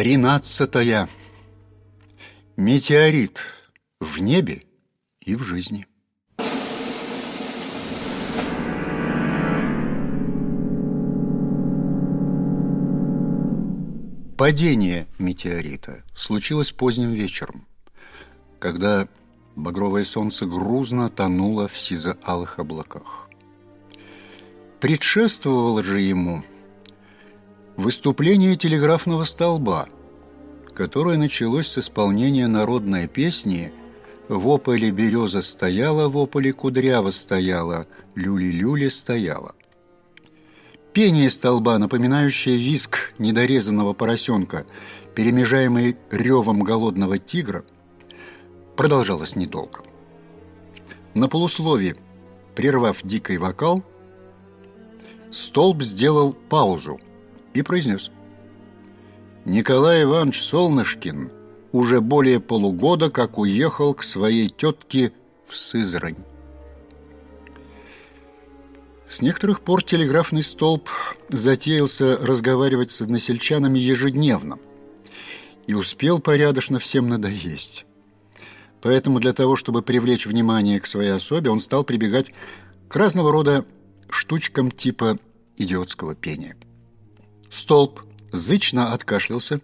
Тринадцатая. Метеорит в небе и в жизни. Падение метеорита случилось поздним вечером, когда багровое солнце грузно тонуло в сизо-алых облаках. Предшествовало же ему выступление телеграфного столба, которое началось с исполнения народной песни «В ополе береза стояла, в ополе кудрява стояла, люли-люли стояла». Пение столба, напоминающее визг недорезанного поросенка, перемежаемый ревом голодного тигра, продолжалось недолго. На полуслове, прервав дикий вокал, столб сделал паузу и произнес «Николай Иванович Солнышкин уже более полугода как уехал к своей тетке в Сызрань». С некоторых пор телеграфный столб затеялся разговаривать с односельчанами ежедневно и успел порядочно всем надоесть. Поэтому для того, чтобы привлечь внимание к своей особе, он стал прибегать к разного рода штучкам типа идиотского пения. Столб зычно откашлялся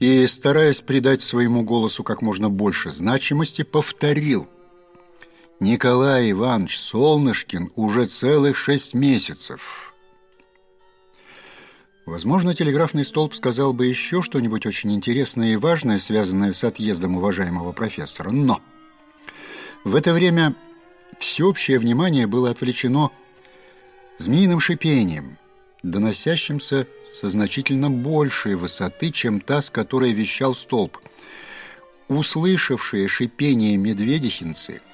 и, стараясь придать своему голосу как можно больше значимости, повторил Николай Иванович Солнышкин уже целых шесть месяцев. Возможно, телеграфный столб сказал бы еще что-нибудь очень интересное и важное, связанное с отъездом уважаемого профессора, но в это время всеобщее внимание было отвлечено змеиным шипением, доносящимся со значительно большей высоты, чем та, с которой вещал столб. Услышавшие шипение медведихинцы –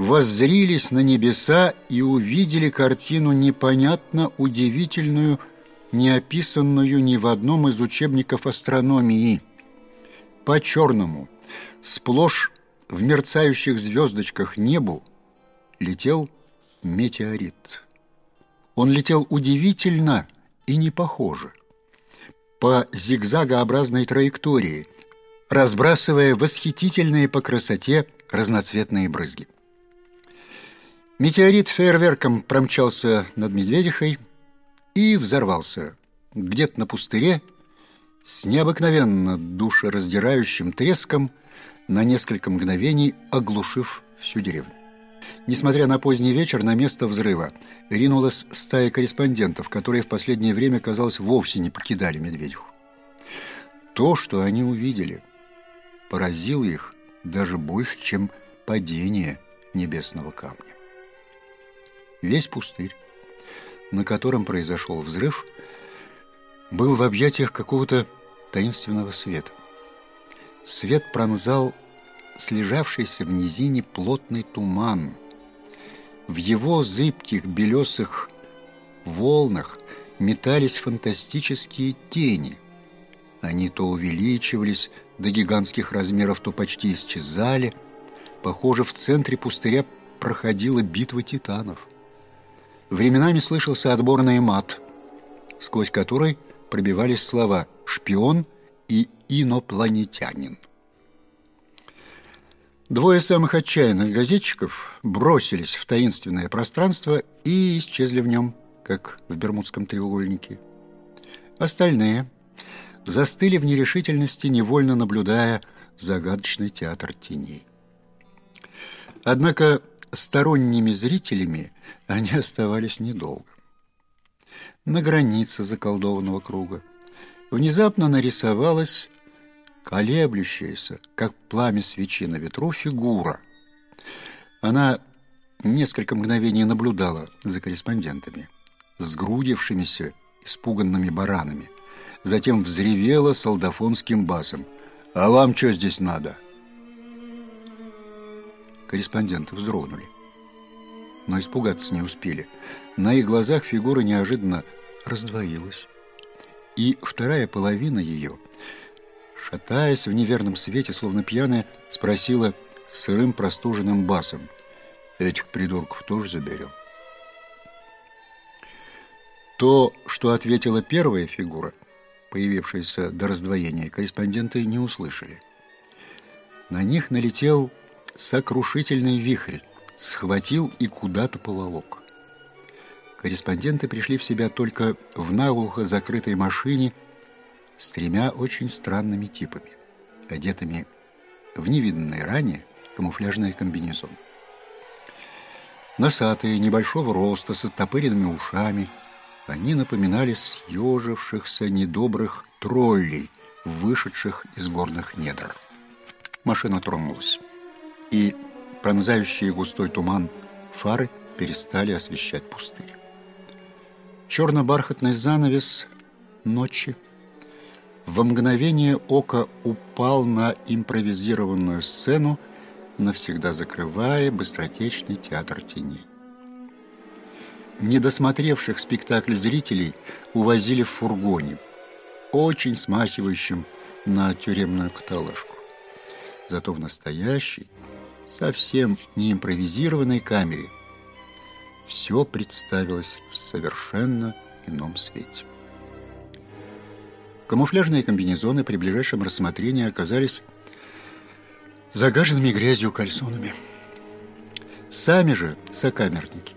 воззрились на небеса и увидели картину непонятно удивительную, не описанную ни в одном из учебников астрономии. По черному, сплошь в мерцающих звездочках небу, летел метеорит. Он летел удивительно и не похоже, по зигзагообразной траектории, разбрасывая восхитительные по красоте разноцветные брызги. Метеорит фейерверком промчался над Медведихой и взорвался где-то на пустыре с необыкновенно душераздирающим треском, на несколько мгновений оглушив всю деревню. Несмотря на поздний вечер, на место взрыва ринулась стая корреспондентов, которые в последнее время, казалось, вовсе не покидали Медведиху. То, что они увидели, поразило их даже больше, чем падение небесного камня. Весь пустырь, на котором произошел взрыв, был в объятиях какого-то таинственного света. Свет пронзал слежавшийся в низине плотный туман. В его зыбких белесых волнах метались фантастические тени. Они то увеличивались до гигантских размеров, то почти исчезали. Похоже, в центре пустыря проходила битва титанов. Временами слышался отборный мат, сквозь который пробивались слова «шпион» и «инопланетянин». Двое самых отчаянных газетчиков бросились в таинственное пространство и исчезли в нем, как в Бермудском треугольнике. Остальные застыли в нерешительности, невольно наблюдая загадочный театр теней. Однако сторонними зрителями они оставались недолго. На границе заколдованного круга внезапно нарисовалась колеблющаяся, как пламя свечи на ветру, фигура. Она несколько мгновений наблюдала за корреспондентами, сгрудившимися испуганными баранами. Затем взревела солдафонским басом. «А вам что здесь надо?» Корреспонденты вздрогнули. Но испугаться не успели. На их глазах фигура неожиданно раздвоилась. И вторая половина ее, шатаясь в неверном свете, словно пьяная, спросила сырым простуженным басом. «Этих придурков тоже заберем?» То, что ответила первая фигура, появившиеся до раздвоения, корреспонденты не услышали. На них налетел сокрушительный вихрь, схватил и куда-то поволок. Корреспонденты пришли в себя только в наглухо закрытой машине с тремя очень странными типами, одетыми в невиданные ранее камуфляжные комбинезоны. Носатые, небольшого роста, с оттопыренными ушами, они напоминали съежившихся недобрых троллей, вышедших из горных недр. Машина тронулась, и пронзающие густой туман фары перестали освещать пустырь. Черно-бархатный занавес ночи во мгновение ока упал на импровизированную сцену, навсегда закрывая быстротечный театр теней. Недосмотревших спектакль зрителей увозили в фургоне, очень смахивающем на тюремную каталажку. Зато в настоящей, совсем не импровизированной камере – все представилось в совершенно ином свете. Камуфляжные комбинезоны при ближайшем рассмотрении оказались загаженными грязью кальсонами. Сами же сокамерники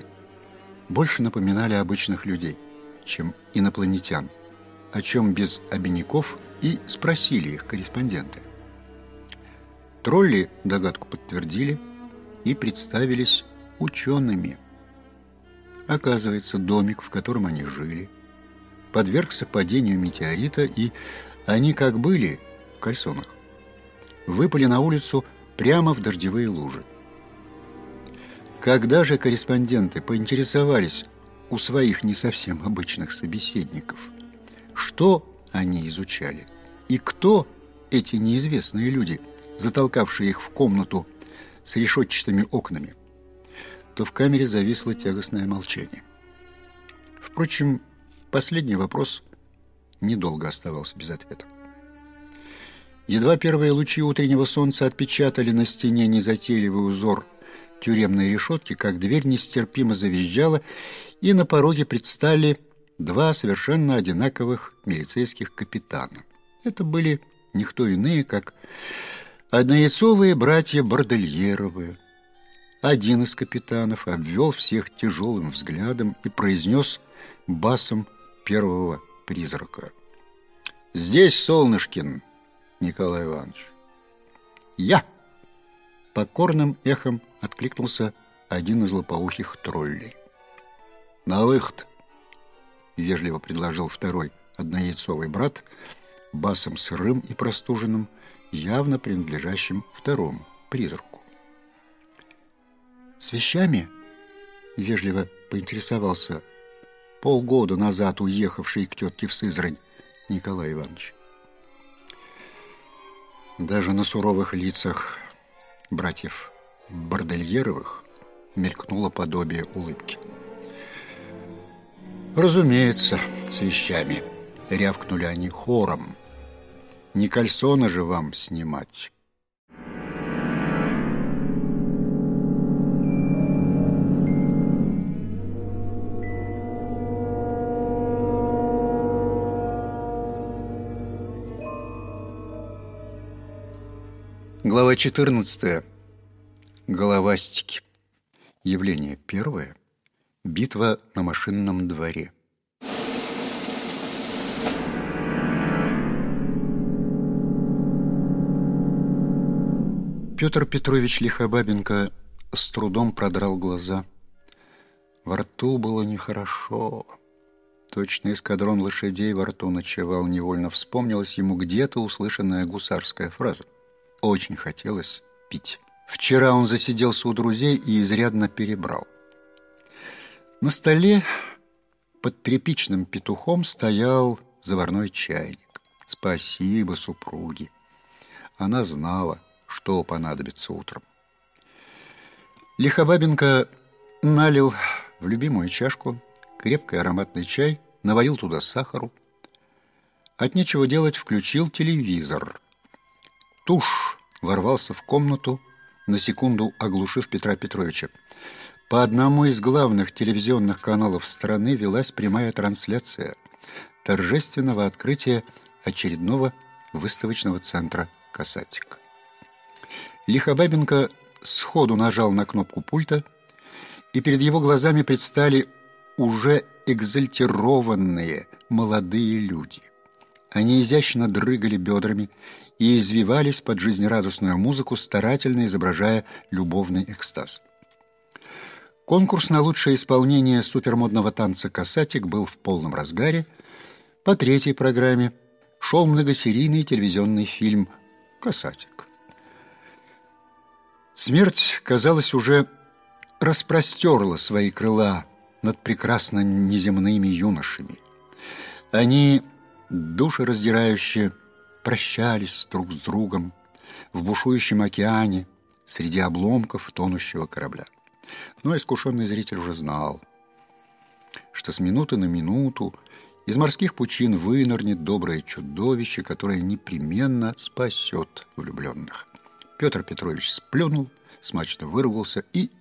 больше напоминали обычных людей, чем инопланетян, о чем без обиняков и спросили их корреспонденты. Тролли догадку подтвердили и представились учеными – Оказывается, домик, в котором они жили, подвергся падению метеорита, и они как были в кальсонах, выпали на улицу прямо в дождевые лужи. Когда же корреспонденты поинтересовались у своих не совсем обычных собеседников, что они изучали и кто эти неизвестные люди, затолкавшие их в комнату с решетчатыми окнами – то в камере зависло тягостное молчание. Впрочем, последний вопрос недолго оставался без ответа. Едва первые лучи утреннего солнца отпечатали на стене незатейливый узор тюремной решетки, как дверь нестерпимо завизжала, и на пороге предстали два совершенно одинаковых милицейских капитана. Это были никто иные, как однояйцовые братья Бордельеровы, один из капитанов обвел всех тяжелым взглядом и произнес басом первого призрака. «Здесь Солнышкин, Николай Иванович». «Я!» Покорным эхом откликнулся один из лопоухих троллей. «На выход!» — вежливо предложил второй однояйцовый брат, басом сырым и простуженным, явно принадлежащим второму призраку. «С вещами?» — вежливо поинтересовался полгода назад уехавший к тетке в Сызрань Николай Иванович. Даже на суровых лицах братьев Бордельеровых мелькнуло подобие улыбки. «Разумеется, с вещами», — рявкнули они хором. «Не кальсоны же вам снимать». Глава 14. Головастики. Явление первое. Битва на машинном дворе. Петр Петрович Лихобабенко с трудом продрал глаза. Во рту было нехорошо. Точно эскадрон лошадей во рту ночевал. Невольно вспомнилась ему где-то услышанная гусарская фраза. Очень хотелось пить. Вчера он засиделся у друзей и изрядно перебрал. На столе под тряпичным петухом стоял заварной чайник. Спасибо супруге. Она знала, что понадобится утром. Лихобабенко налил в любимую чашку крепкий ароматный чай, наварил туда сахару. От нечего делать включил телевизор. Туш ворвался в комнату, на секунду оглушив Петра Петровича. По одному из главных телевизионных каналов страны велась прямая трансляция торжественного открытия очередного выставочного центра «Касатик». Лихобабенко сходу нажал на кнопку пульта, и перед его глазами предстали уже экзальтированные молодые люди. Они изящно дрыгали бедрами и извивались под жизнерадостную музыку, старательно изображая любовный экстаз. Конкурс на лучшее исполнение супермодного танца «Касатик» был в полном разгаре. По третьей программе шел многосерийный телевизионный фильм «Касатик». Смерть, казалось, уже распростерла свои крыла над прекрасно неземными юношами. Они душераздирающе прощались друг с другом в бушующем океане среди обломков тонущего корабля. Но искушенный зритель уже знал, что с минуты на минуту из морских пучин вынырнет доброе чудовище, которое непременно спасет влюбленных. Петр Петрович сплюнул, смачно выругался и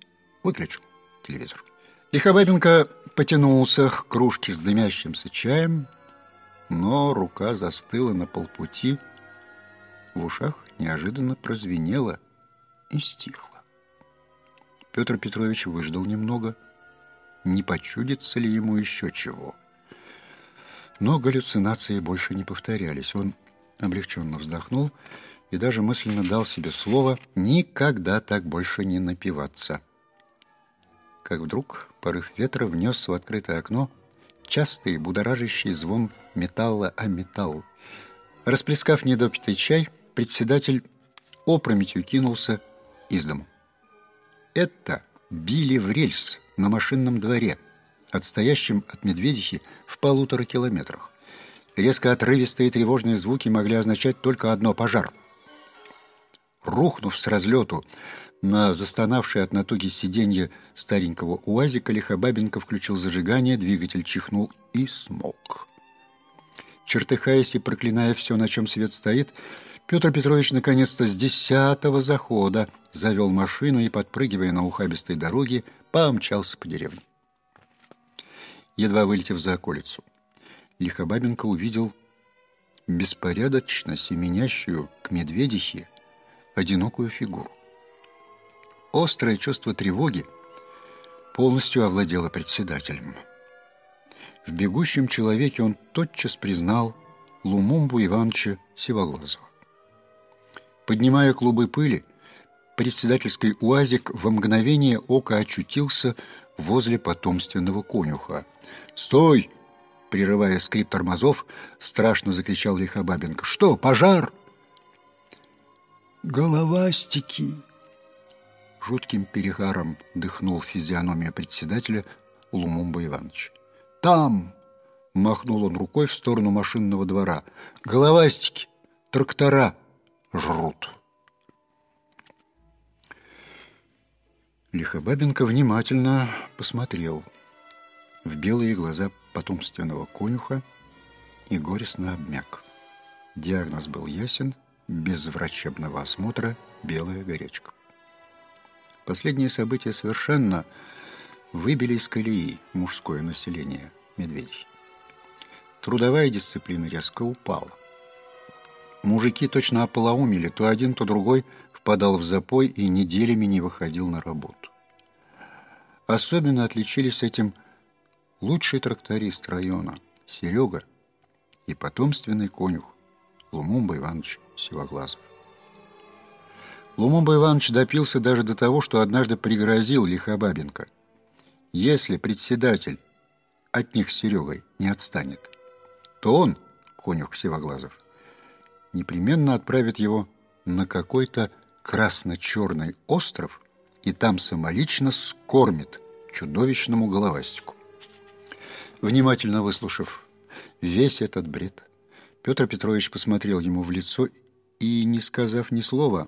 выключил телевизор. Лихобабенко потянулся к кружке с дымящимся чаем, но рука застыла на полпути, в ушах неожиданно прозвенело и стихло. Петр Петрович выждал немного, не почудится ли ему еще чего. Но галлюцинации больше не повторялись. Он облегченно вздохнул и даже мысленно дал себе слово «никогда так больше не напиваться». Как вдруг порыв ветра внес в открытое окно частый будоражащий звон металла о металл. Расплескав недопитый чай, председатель опрометью кинулся из дому. Это били в рельс на машинном дворе, отстоящем от Медведихи в полутора километрах. Резко отрывистые тревожные звуки могли означать только одно — пожар. Рухнув с разлету на застонавшее от натуги сиденье старенького УАЗика, Лихобабенко включил зажигание, двигатель чихнул и смог. Чертыхаясь и проклиная все, на чем свет стоит, Петр Петрович наконец-то с десятого захода завел машину и, подпрыгивая на ухабистой дороге, помчался по деревне. Едва вылетев за околицу, Лихобабенко увидел беспорядочно семенящую к медведихе одинокую фигуру. Острое чувство тревоги полностью овладело председателем. В бегущем человеке он тотчас признал Лумумбу Ивановича Сивоглазова. Поднимая клубы пыли, председательский уазик во мгновение ока очутился возле потомственного конюха. «Стой!» — прерывая скрип тормозов, страшно закричал Лихобабенко. «Что, пожар?» «Головастики!» Жутким перегаром дыхнул физиономия председателя Лумумба Иванович. «Там!» — махнул он рукой в сторону машинного двора. «Головастики! Трактора!» жрут. Лихобабенко внимательно посмотрел в белые глаза потомственного конюха и горестно обмяк. Диагноз был ясен, без врачебного осмотра белая горячка. Последние события совершенно выбили из колеи мужское население медведей. Трудовая дисциплина резко упала. Мужики точно ополоумели, то один, то другой впадал в запой и неделями не выходил на работу. Особенно отличились этим лучший тракторист района Серега и потомственный конюх Лумумба Иванович Сивоглазов. Лумумба Иванович допился даже до того, что однажды пригрозил Лихобабенко. Если председатель от них с Серегой не отстанет, то он, конюх Сивоглазов, непременно отправит его на какой-то красно-черный остров и там самолично скормит чудовищному головастику. Внимательно выслушав весь этот бред, Петр Петрович посмотрел ему в лицо и, не сказав ни слова,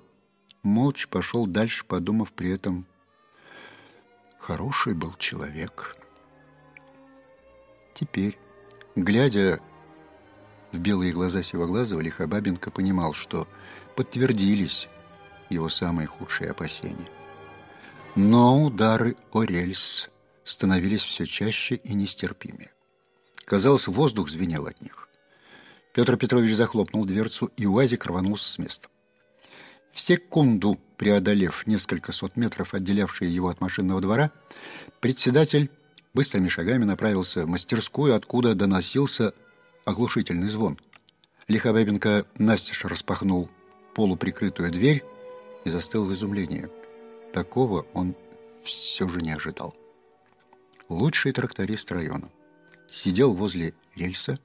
молча пошел дальше, подумав при этом, хороший был человек. Теперь, глядя в белые глаза Сивоглазова Лихобабенко понимал, что подтвердились его самые худшие опасения. Но удары о рельс становились все чаще и нестерпимее. Казалось, воздух звенел от них. Петр Петрович захлопнул дверцу, и УАЗик рванулся с места. В секунду, преодолев несколько сот метров, отделявшие его от машинного двора, председатель быстрыми шагами направился в мастерскую, откуда доносился оглушительный звон. Лихобабенко настежь распахнул полуприкрытую дверь и застыл в изумлении. Такого он все же не ожидал. Лучший тракторист района сидел возле рельса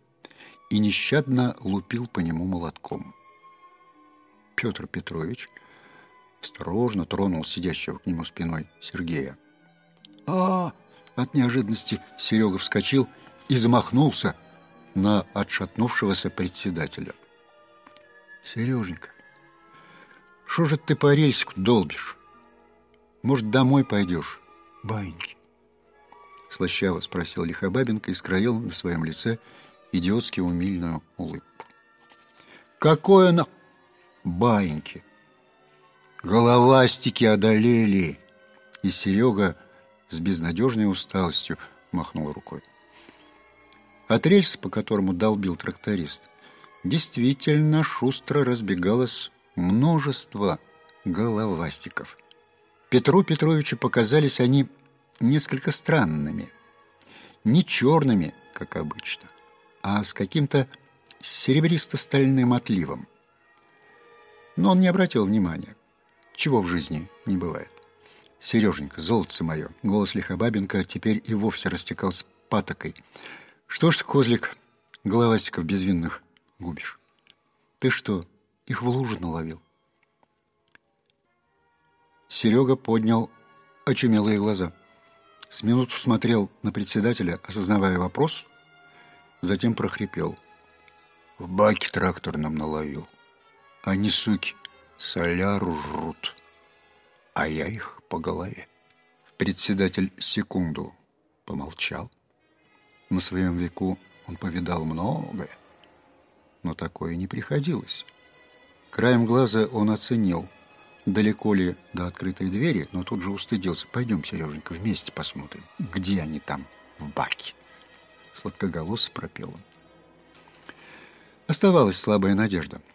и нещадно лупил по нему молотком. Петр Петрович осторожно тронул сидящего к нему спиной Сергея. а От неожиданности Серега вскочил и замахнулся на отшатнувшегося председателя. «Сереженька, что же ты по рельсику долбишь? Может, домой пойдешь, баиньки?» Слащаво спросил Лихобабенко и скроил на своем лице идиотски умильную улыбку. «Какое на...» баиньки. Головастики одолели. И Серега с безнадежной усталостью махнул рукой. От рельса, по которому долбил тракторист, действительно шустро разбегалось множество головастиков. Петру Петровичу показались они несколько странными. Не черными, как обычно, а с каким-то серебристо-стальным отливом но он не обратил внимания. Чего в жизни не бывает. «Сереженька, золотце мое!» Голос Лихобабенко теперь и вовсе растекался патокой. «Что ж козлик, головастиков безвинных губишь? Ты что, их в лужу наловил?» Серега поднял очумелые глаза. С минуту смотрел на председателя, осознавая вопрос, затем прохрипел. «В баке тракторном наловил». Они, суки, соляру жрут, а я их по голове. Председатель секунду помолчал. На своем веку он повидал многое, но такое не приходилось. Краем глаза он оценил, далеко ли до открытой двери, но тут же устыдился. «Пойдем, Сереженька, вместе посмотрим, где они там, в баке». Сладкоголос пропел он. Оставалась слабая надежда –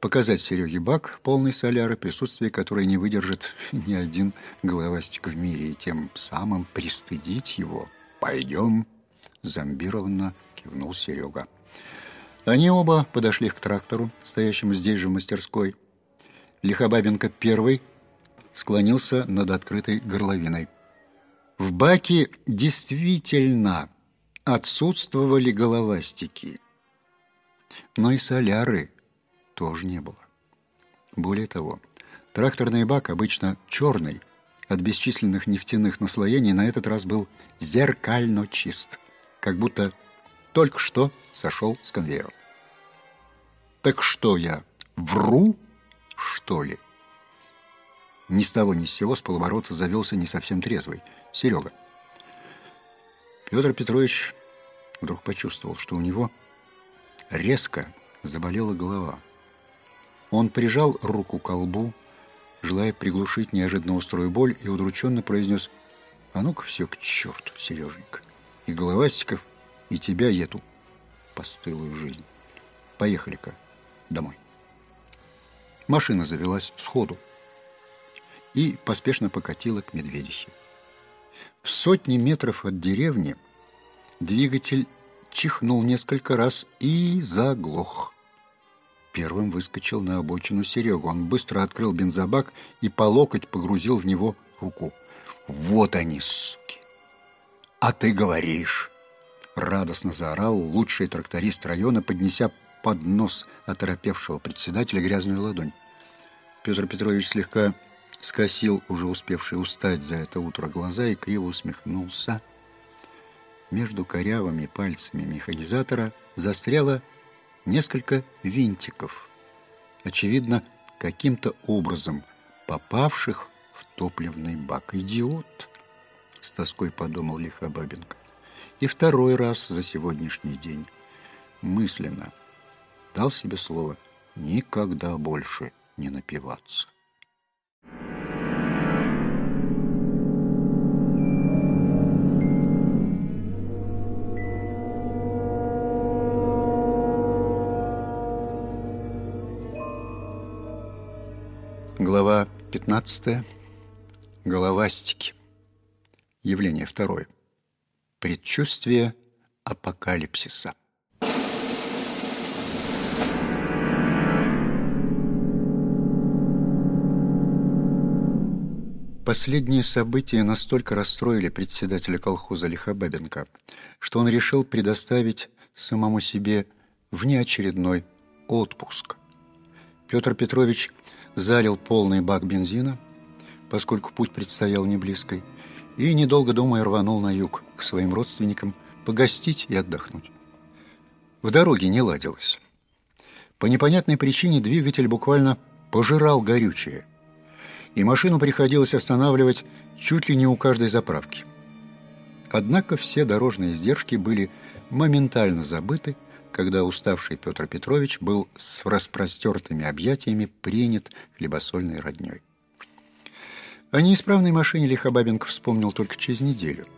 показать Сереге бак, полный соляры, присутствие которой не выдержит ни один головастик в мире, и тем самым пристыдить его. «Пойдем», — зомбированно кивнул Серега. Они оба подошли к трактору, стоящему здесь же в мастерской. Лихобабенко первый склонился над открытой горловиной. В баке действительно отсутствовали головастики, но и соляры – тоже не было. Более того, тракторный бак, обычно черный, от бесчисленных нефтяных наслоений, на этот раз был зеркально чист, как будто только что сошел с конвейера. Так что я, вру, что ли? Ни с того ни с сего с полоборота завелся не совсем трезвый Серега. Петр Петрович вдруг почувствовал, что у него резко заболела голова – он прижал руку к колбу, желая приглушить неожиданно острую боль, и удрученно произнес «А ну-ка все к черту, Сереженька, и головастиков, и тебя, и эту постылую жизнь. Поехали-ка домой». Машина завелась сходу и поспешно покатила к Медведихе. В сотни метров от деревни двигатель чихнул несколько раз и заглох. Первым выскочил на обочину Серега. Он быстро открыл бензобак и по локоть погрузил в него руку. «Вот они, суки!» «А ты говоришь!» Радостно заорал лучший тракторист района, поднеся под нос оторопевшего председателя грязную ладонь. Петр Петрович слегка скосил уже успевший устать за это утро глаза и криво усмехнулся. Между корявыми пальцами механизатора застряла несколько винтиков, очевидно, каким-то образом попавших в топливный бак. «Идиот!» — с тоской подумал Лихобабенко. И второй раз за сегодняшний день мысленно дал себе слово никогда больше не напиваться. Глава 15. Головастики. Явление второе. Предчувствие апокалипсиса. Последние события настолько расстроили председателя колхоза Лихобабенко, что он решил предоставить самому себе внеочередной отпуск. Петр Петрович залил полный бак бензина, поскольку путь предстоял не близкой, и, недолго думая, рванул на юг к своим родственникам погостить и отдохнуть. В дороге не ладилось. По непонятной причине двигатель буквально пожирал горючее, и машину приходилось останавливать чуть ли не у каждой заправки. Однако все дорожные издержки были моментально забыты, когда уставший Петр Петрович был с распростертыми объятиями принят хлебосольной родней. О неисправной машине Лихобабенко вспомнил только через неделю,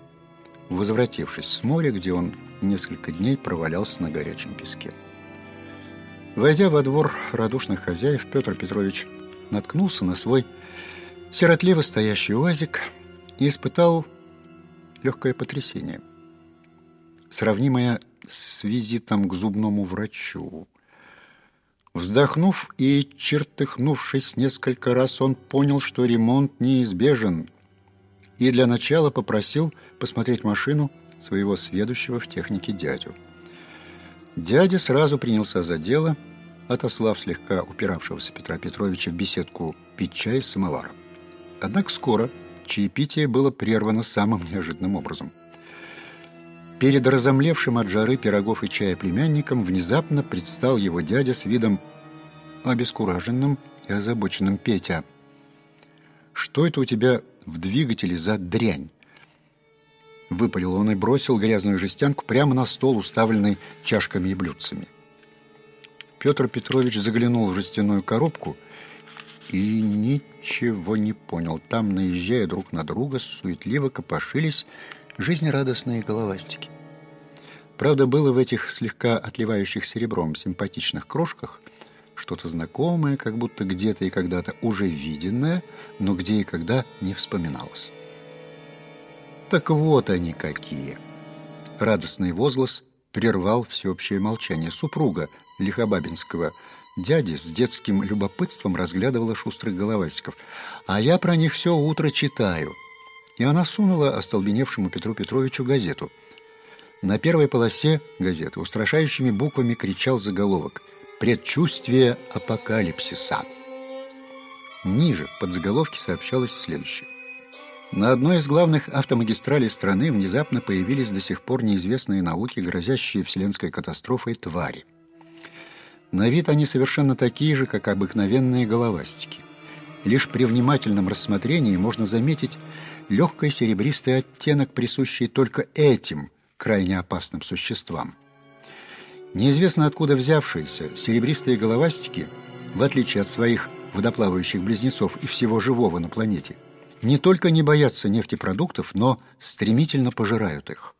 возвратившись с моря, где он несколько дней провалялся на горячем песке. Войдя во двор радушных хозяев, Петр Петрович наткнулся на свой сиротливо стоящий уазик и испытал легкое потрясение, сравнимое с визитом к зубному врачу. Вздохнув и чертыхнувшись несколько раз, он понял, что ремонт неизбежен, и для начала попросил посмотреть машину своего сведущего в технике дядю. Дядя сразу принялся за дело, отослав слегка упиравшегося Петра Петровича в беседку пить чай с самоваром. Однако скоро чаепитие было прервано самым неожиданным образом – Перед разомлевшим от жары пирогов и чая племянником внезапно предстал его дядя с видом обескураженным и озабоченным Петя. «Что это у тебя в двигателе за дрянь?» Выпалил он и бросил грязную жестянку прямо на стол, уставленный чашками и блюдцами. Петр Петрович заглянул в жестяную коробку и ничего не понял. Там, наезжая друг на друга, суетливо копошились жизнерадостные головастики. Правда, было в этих слегка отливающих серебром симпатичных крошках что-то знакомое, как будто где-то и когда-то уже виденное, но где и когда не вспоминалось. Так вот они какие! Радостный возглас прервал всеобщее молчание. Супруга Лихобабинского дяди с детским любопытством разглядывала шустрых головастиков. «А я про них все утро читаю», и она сунула остолбеневшему Петру Петровичу газету. На первой полосе газеты устрашающими буквами кричал заголовок «Предчувствие апокалипсиса». Ниже в подзаголовке сообщалось следующее. На одной из главных автомагистралей страны внезапно появились до сих пор неизвестные науки, грозящие вселенской катастрофой твари. На вид они совершенно такие же, как обыкновенные головастики. Лишь при внимательном рассмотрении можно заметить легкий серебристый оттенок, присущий только этим крайне опасным существам. Неизвестно откуда взявшиеся серебристые головастики, в отличие от своих водоплавающих близнецов и всего живого на планете, не только не боятся нефтепродуктов, но стремительно пожирают их.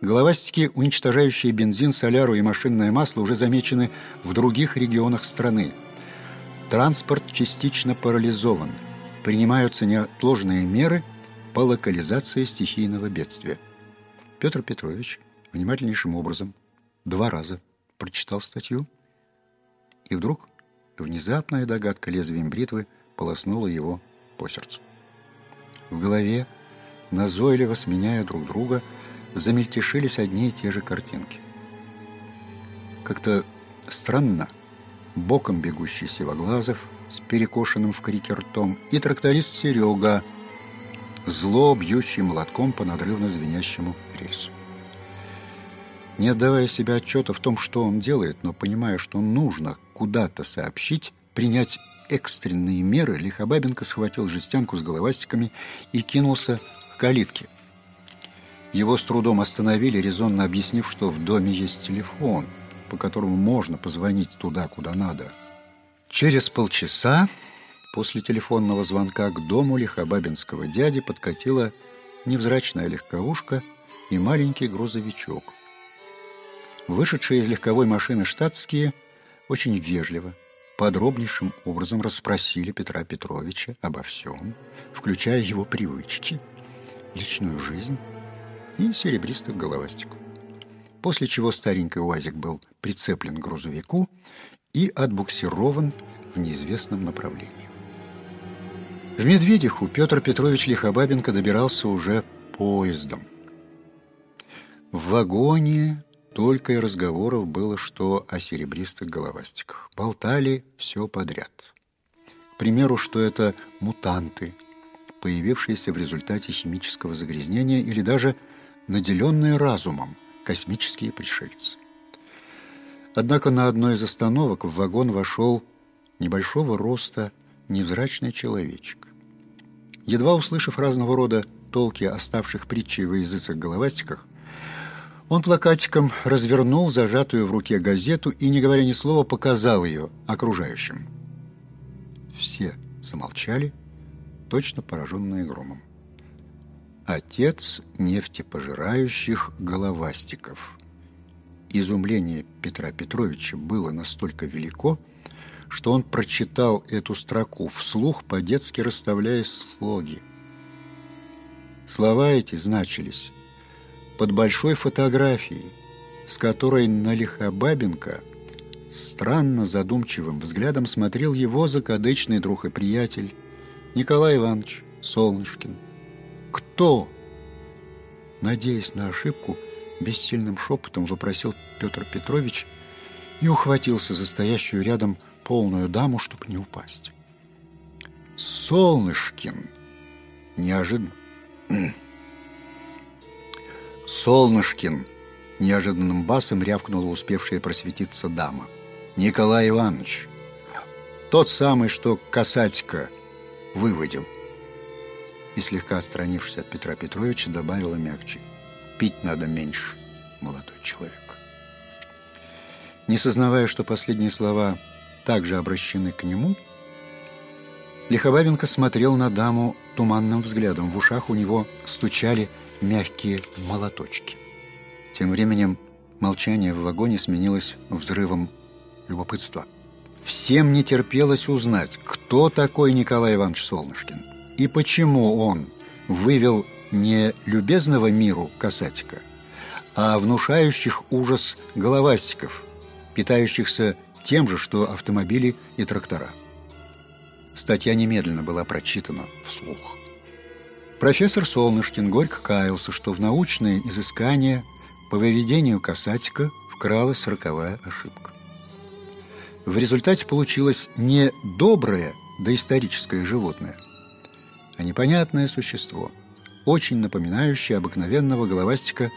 Головастики, уничтожающие бензин, соляру и машинное масло, уже замечены в других регионах страны. Транспорт частично парализован – принимаются неотложные меры по локализации стихийного бедствия. Петр Петрович внимательнейшим образом два раза прочитал статью, и вдруг внезапная догадка лезвием бритвы полоснула его по сердцу. В голове, назойливо сменяя друг друга, замельтешились одни и те же картинки. Как-то странно, боком бегущий Севоглазов – с перекошенным в крике ртом, и тракторист Серега, зло бьющий молотком по надрывно звенящему рельсу. Не отдавая себе отчета в том, что он делает, но понимая, что нужно куда-то сообщить, принять экстренные меры, Лихобабенко схватил жестянку с головастиками и кинулся к калитке. Его с трудом остановили, резонно объяснив, что в доме есть телефон, по которому можно позвонить туда, куда надо – Через полчаса после телефонного звонка к дому лихобабинского дяди подкатила невзрачная легковушка и маленький грузовичок. Вышедшие из легковой машины штатские очень вежливо, подробнейшим образом расспросили Петра Петровича обо всем, включая его привычки, личную жизнь и серебристых головастиков. После чего старенький УАЗик был прицеплен к грузовику и отбуксирован в неизвестном направлении. В Медведиху Петр Петрович Лихобабенко добирался уже поездом. В вагоне только и разговоров было, что о серебристых головастиках. Болтали все подряд. К примеру, что это мутанты, появившиеся в результате химического загрязнения или даже наделенные разумом космические пришельцы. Однако на одной из остановок в вагон вошел небольшого роста невзрачный человечек. Едва услышав разного рода толки оставших притчей во языцах головастиках, он плакатиком развернул зажатую в руке газету и, не говоря ни слова, показал ее окружающим. Все замолчали, точно пораженные громом. Отец нефтепожирающих головастиков. Изумление Петра Петровича было настолько велико, что он прочитал эту строку вслух, по-детски расставляя слоги. Слова эти значились под большой фотографией, с которой на Лихобабенко странно задумчивым взглядом смотрел его закадычный друг и приятель Николай Иванович Солнышкин. «Кто?» Надеясь на ошибку, бессильным шепотом вопросил Петр Петрович и ухватился за стоящую рядом полную даму, чтобы не упасть. «Солнышкин!» Неожиданно «Солнышкин!» – неожиданным басом рявкнула успевшая просветиться дама. «Николай Иванович, тот самый, что касатька выводил». И слегка отстранившись от Петра Петровича, добавила мягче. «Пить надо меньше, молодой человек». Не сознавая, что последние слова также обращены к нему, Лихобабенко смотрел на даму туманным взглядом. В ушах у него стучали мягкие молоточки. Тем временем молчание в вагоне сменилось взрывом любопытства. Всем не терпелось узнать, кто такой Николай Иванович Солнышкин и почему он вывел не любезного миру касатика, а внушающих ужас головастиков, питающихся тем же, что автомобили и трактора. Статья немедленно была прочитана вслух. Профессор Солнышкин горько каялся, что в научные изыскания по выведению касатика вкралась роковая ошибка. В результате получилось не доброе доисторическое животное, а непонятное существо, очень напоминающее обыкновенного головастика,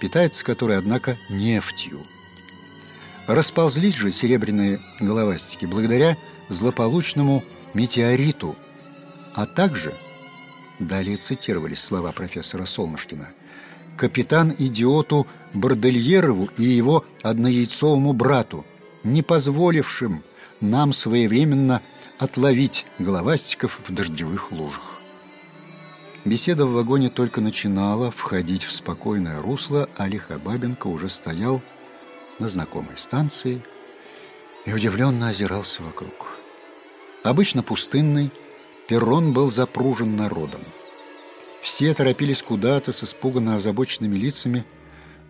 питается который, однако, нефтью. Расползлись же серебряные головастики благодаря злополучному метеориту, а также – Далее цитировались слова профессора Солнышкина. «Капитан-идиоту Бордельерову и его однояйцовому брату, не позволившим нам своевременно отловить головастиков в дождевых лужах». Беседа в вагоне только начинала входить в спокойное русло, а Лихобабенко уже стоял на знакомой станции и удивленно озирался вокруг. Обычно пустынный, Перрон был запружен народом. Все торопились куда-то с испуганно озабоченными лицами.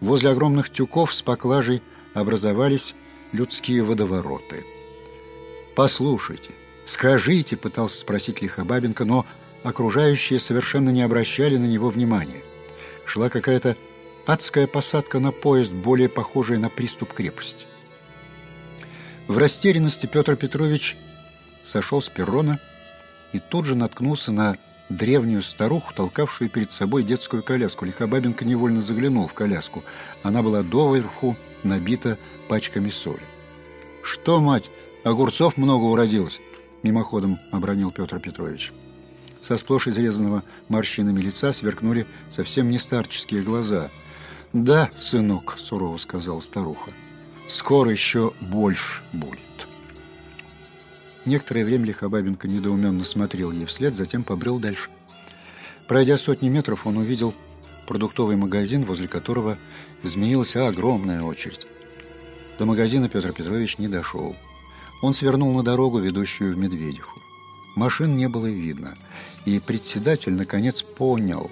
Возле огромных тюков с поклажей образовались людские водовороты. «Послушайте, скажите», — пытался спросить Лихобабенко, но окружающие совершенно не обращали на него внимания. Шла какая-то адская посадка на поезд, более похожая на приступ крепости. В растерянности Петр Петрович сошел с перрона и тут же наткнулся на древнюю старуху, толкавшую перед собой детскую коляску. Лихобабенко невольно заглянул в коляску. Она была доверху набита пачками соли. «Что, мать, огурцов много уродилось?» Мимоходом обронил Петр Петрович. Со сплошь изрезанного морщинами лица сверкнули совсем не старческие глаза. «Да, сынок», — сурово сказал старуха, — «скоро еще больше будет». Некоторое время Лихобабенко недоуменно смотрел ей вслед, затем побрел дальше. Пройдя сотни метров, он увидел продуктовый магазин, возле которого змеилась огромная очередь. До магазина Петр Петрович не дошел. Он свернул на дорогу, ведущую в Медведиху. Машин не было видно, и председатель наконец понял,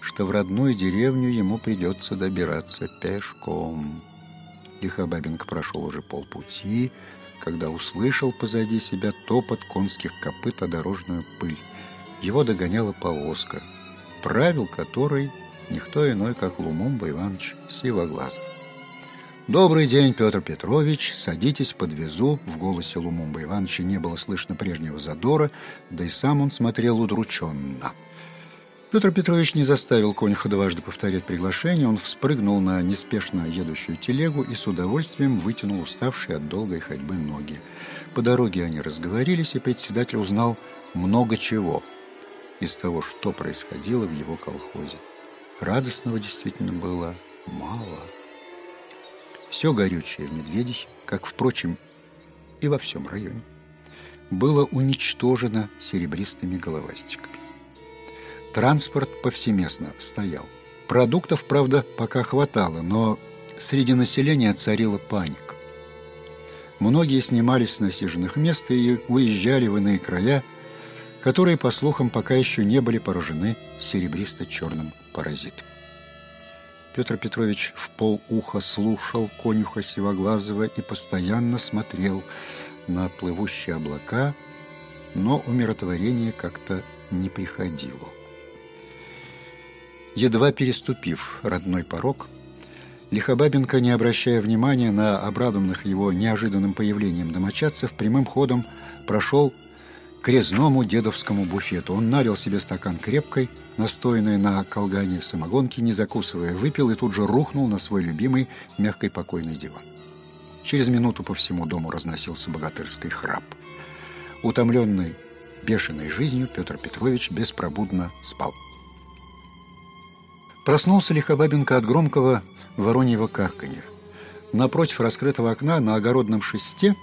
что в родную деревню ему придется добираться пешком. Лихобабенко прошел уже полпути, когда услышал позади себя топот конских копыт о дорожную пыль. Его догоняла повозка, правил которой никто иной, как Лумумба Иванович Сивоглазов. «Добрый день, Петр Петрович. Садитесь, подвезу». В голосе Лумумба Ивановича не было слышно прежнего задора, да и сам он смотрел удрученно. Петр Петрович не заставил конюха дважды повторять приглашение. Он вспрыгнул на неспешно едущую телегу и с удовольствием вытянул уставшие от долгой ходьбы ноги. По дороге они разговорились, и председатель узнал много чего из того, что происходило в его колхозе. Радостного действительно было мало. Все горючее в Медведихе, как, впрочем, и во всем районе, было уничтожено серебристыми головастиками. Транспорт повсеместно стоял. Продуктов, правда, пока хватало, но среди населения царила паника. Многие снимались с насиженных мест и уезжали в иные края, которые, по слухам, пока еще не были поражены серебристо-черным паразитом. Петр Петрович в полуха слушал конюха Сивоглазова и постоянно смотрел на плывущие облака, но умиротворение как-то не приходило. Едва переступив родной порог, Лихобабенко, не обращая внимания на обрадованных его неожиданным появлением домочадцев, прямым ходом прошел к резному дедовскому буфету. Он налил себе стакан крепкой, настоянной на колгане самогонки, не закусывая, выпил и тут же рухнул на свой любимый мягкой покойный диван. Через минуту по всему дому разносился богатырский храп. Утомленный бешеной жизнью, Петр Петрович беспробудно спал. Проснулся Лихобабенко от громкого вороньего карканья. Напротив раскрытого окна на огородном шесте,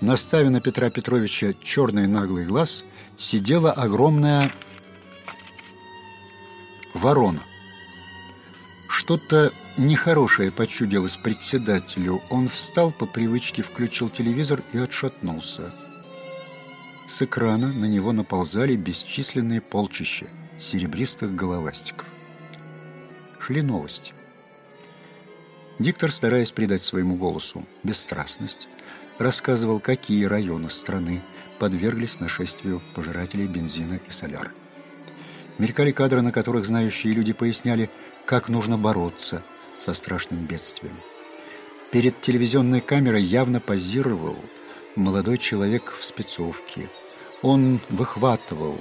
наставя на Петра Петровича черный наглый глаз, сидела огромная ворона. Что-то нехорошее почудилось председателю. Он встал по привычке, включил телевизор и отшатнулся. С экрана на него наползали бесчисленные полчища серебристых головастиков. Шли новости. Диктор, стараясь придать своему голосу бесстрастность, рассказывал, какие районы страны подверглись нашествию пожирателей бензина и соляра. Мелькали кадры, на которых знающие люди поясняли, как нужно бороться со страшным бедствием. Перед телевизионной камерой явно позировал молодой человек в спецовке. Он выхватывал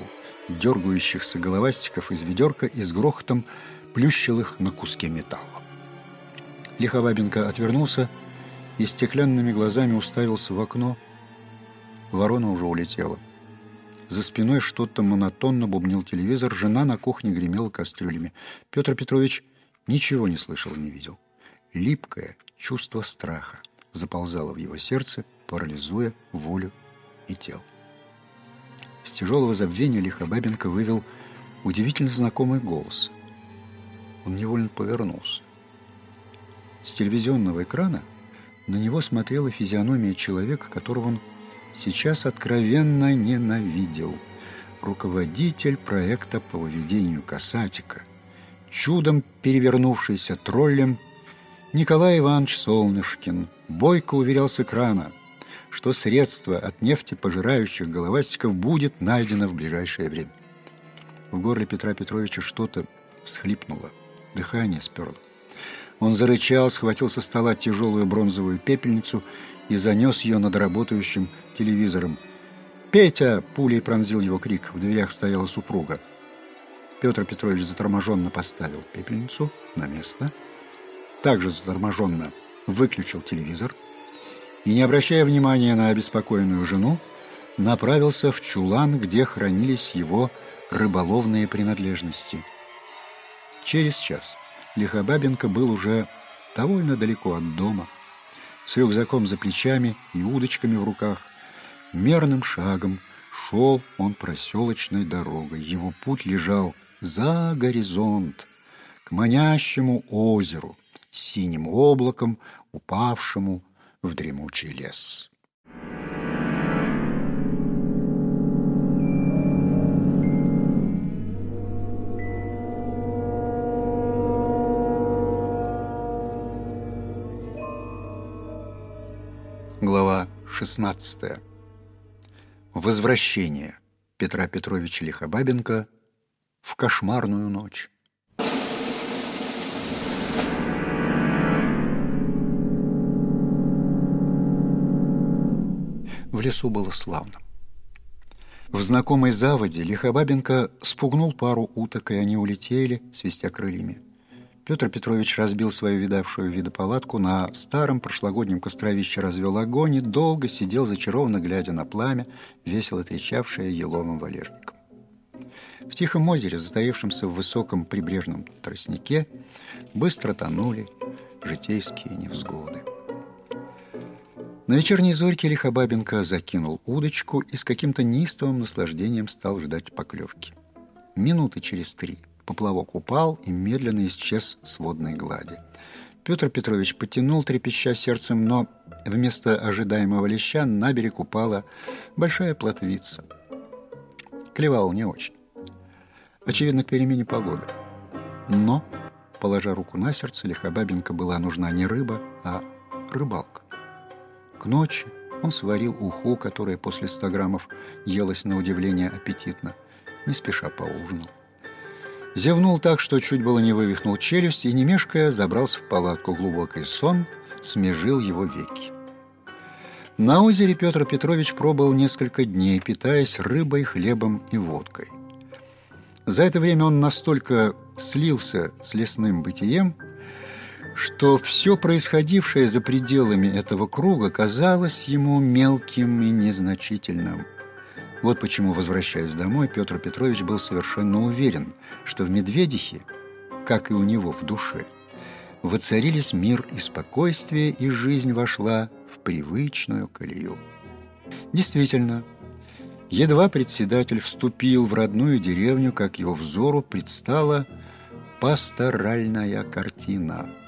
дергающихся головастиков из ведерка и с грохотом плющил их на куски металла. Лихобабенко отвернулся и стеклянными глазами уставился в окно. Ворона уже улетела. За спиной что-то монотонно бубнил телевизор, жена на кухне гремела кастрюлями. Петр Петрович ничего не слышал и не видел. Липкое чувство страха заползало в его сердце, парализуя волю и тело. С тяжелого забвения Лихобабенко вывел удивительно знакомый голос. Он невольно повернулся. С телевизионного экрана на него смотрела физиономия человека, которого он сейчас откровенно ненавидел. Руководитель проекта по выведению касатика, чудом перевернувшийся троллем, Николай Иванович Солнышкин бойко уверял с экрана, что средство от нефти пожирающих головастиков будет найдено в ближайшее время. В горле Петра Петровича что-то всхлипнуло, дыхание сперло. Он зарычал, схватил со стола тяжелую бронзовую пепельницу и занес ее над работающим телевизором. «Петя!» — пулей пронзил его крик. В дверях стояла супруга. Петр Петрович заторможенно поставил пепельницу на место. Также заторможенно выключил телевизор и, не обращая внимания на обеспокоенную жену, направился в чулан, где хранились его рыболовные принадлежности. Через час Лихобабенко был уже довольно далеко от дома, с рюкзаком за плечами и удочками в руках. Мерным шагом шел он проселочной дорогой. Его путь лежал за горизонт, к манящему озеру, синим облаком, упавшему в дремучий лес. Глава 16 Возвращение Петра Петровича Лихобабенко в кошмарную ночь. В лесу было славно. В знакомой заводе Лихобабенко спугнул пару уток, и они улетели, свистя крыльями. Петр Петрович разбил свою видавшую виды палатку, на старом прошлогоднем костровище развел огонь и долго сидел, зачарованно глядя на пламя, весело трещавшее еловым валежником. В тихом озере, затаившемся в высоком прибрежном тростнике, быстро тонули житейские невзгоды. На вечерней зорьке Лихобабенко закинул удочку и с каким-то неистовым наслаждением стал ждать поклевки. Минуты через три поплавок упал и медленно исчез с водной глади. Петр Петрович потянул, трепеща сердцем, но вместо ожидаемого леща на берег упала большая плотвица. Клевал не очень. Очевидно, к перемене погоды. Но, положа руку на сердце, Лихобабенко была нужна не рыба, а рыбалка. К ночи он сварил уху, которая после 100 граммов елась на удивление аппетитно, не спеша поужинал. Зевнул так, что чуть было не вывихнул челюсть, и, не мешкая, забрался в палатку. Глубокий сон смежил его веки. На озере Петр Петрович пробыл несколько дней, питаясь рыбой, хлебом и водкой. За это время он настолько слился с лесным бытием, что все происходившее за пределами этого круга казалось ему мелким и незначительным. Вот почему, возвращаясь домой, Петр Петрович был совершенно уверен, что в Медведихе, как и у него в душе, воцарились мир и спокойствие, и жизнь вошла в привычную колею. Действительно, едва председатель вступил в родную деревню, как его взору предстала пасторальная картина –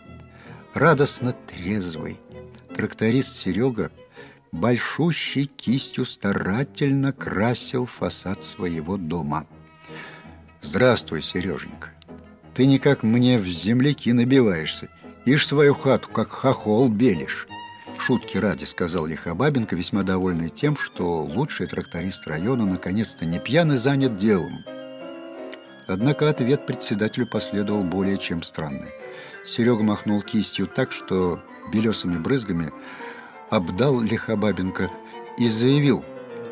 радостно трезвый. Тракторист Серега большущей кистью старательно красил фасад своего дома. «Здравствуй, Сереженька. Ты никак мне в земляки набиваешься. Ишь свою хату, как хохол, белишь». Шутки ради, сказал Лихобабенко, весьма довольный тем, что лучший тракторист района наконец-то не пьян и занят делом. Однако ответ председателю последовал более чем странный. Серега махнул кистью так, что белесыми брызгами обдал Лихобабенко и заявил,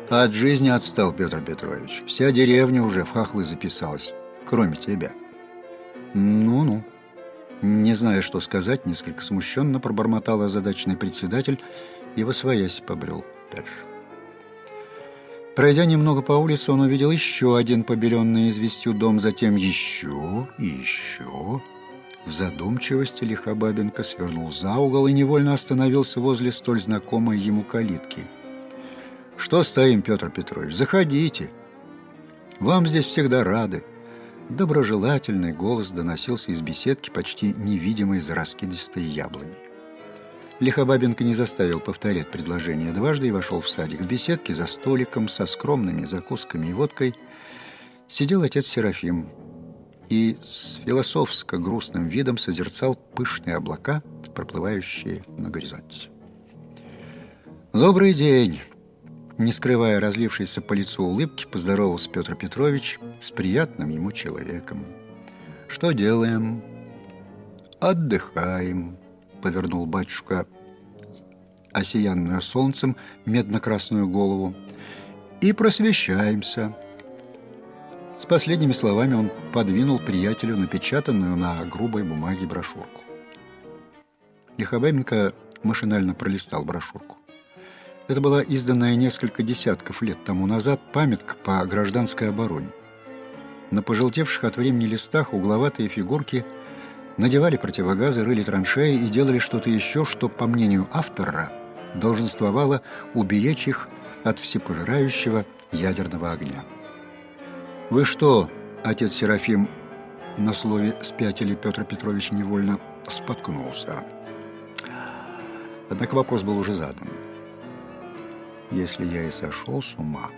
«От жизни отстал, Петр Петрович. Вся деревня уже в хохлы записалась, кроме тебя». «Ну-ну». Не зная, что сказать, несколько смущенно пробормотал озадаченный председатель и восвоясь побрел дальше. Пройдя немного по улице, он увидел еще один побеленный известью дом, затем еще и еще... В задумчивости Лихобабенко свернул за угол и невольно остановился возле столь знакомой ему калитки. «Что стоим, Петр Петрович? Заходите. Вам здесь всегда рады». Доброжелательный голос доносился из беседки, почти невидимой за раскидистой яблони. Лихобабенко не заставил повторять предложение дважды и вошел в садик. В беседке за столиком со скромными закусками и водкой сидел отец Серафим, и с философско-грустным видом созерцал пышные облака, проплывающие на горизонте. «Добрый день!» Не скрывая разлившейся по лицу улыбки, поздоровался Петр Петрович с приятным ему человеком. «Что делаем?» «Отдыхаем», — повернул батюшка осиянную солнцем медно-красную голову. «И просвещаемся». С последними словами он подвинул приятелю напечатанную на грубой бумаге брошюрку. Лихобаменко машинально пролистал брошюрку. Это была изданная несколько десятков лет тому назад памятка по гражданской обороне. На пожелтевших от времени листах угловатые фигурки надевали противогазы, рыли траншеи и делали что-то еще, что, по мнению автора, долженствовало уберечь их от всепожирающего ядерного огня. «Вы что, отец Серафим?» На слове спятили Петр Петрович невольно споткнулся. Однако вопрос был уже задан. «Если я и сошел с ума,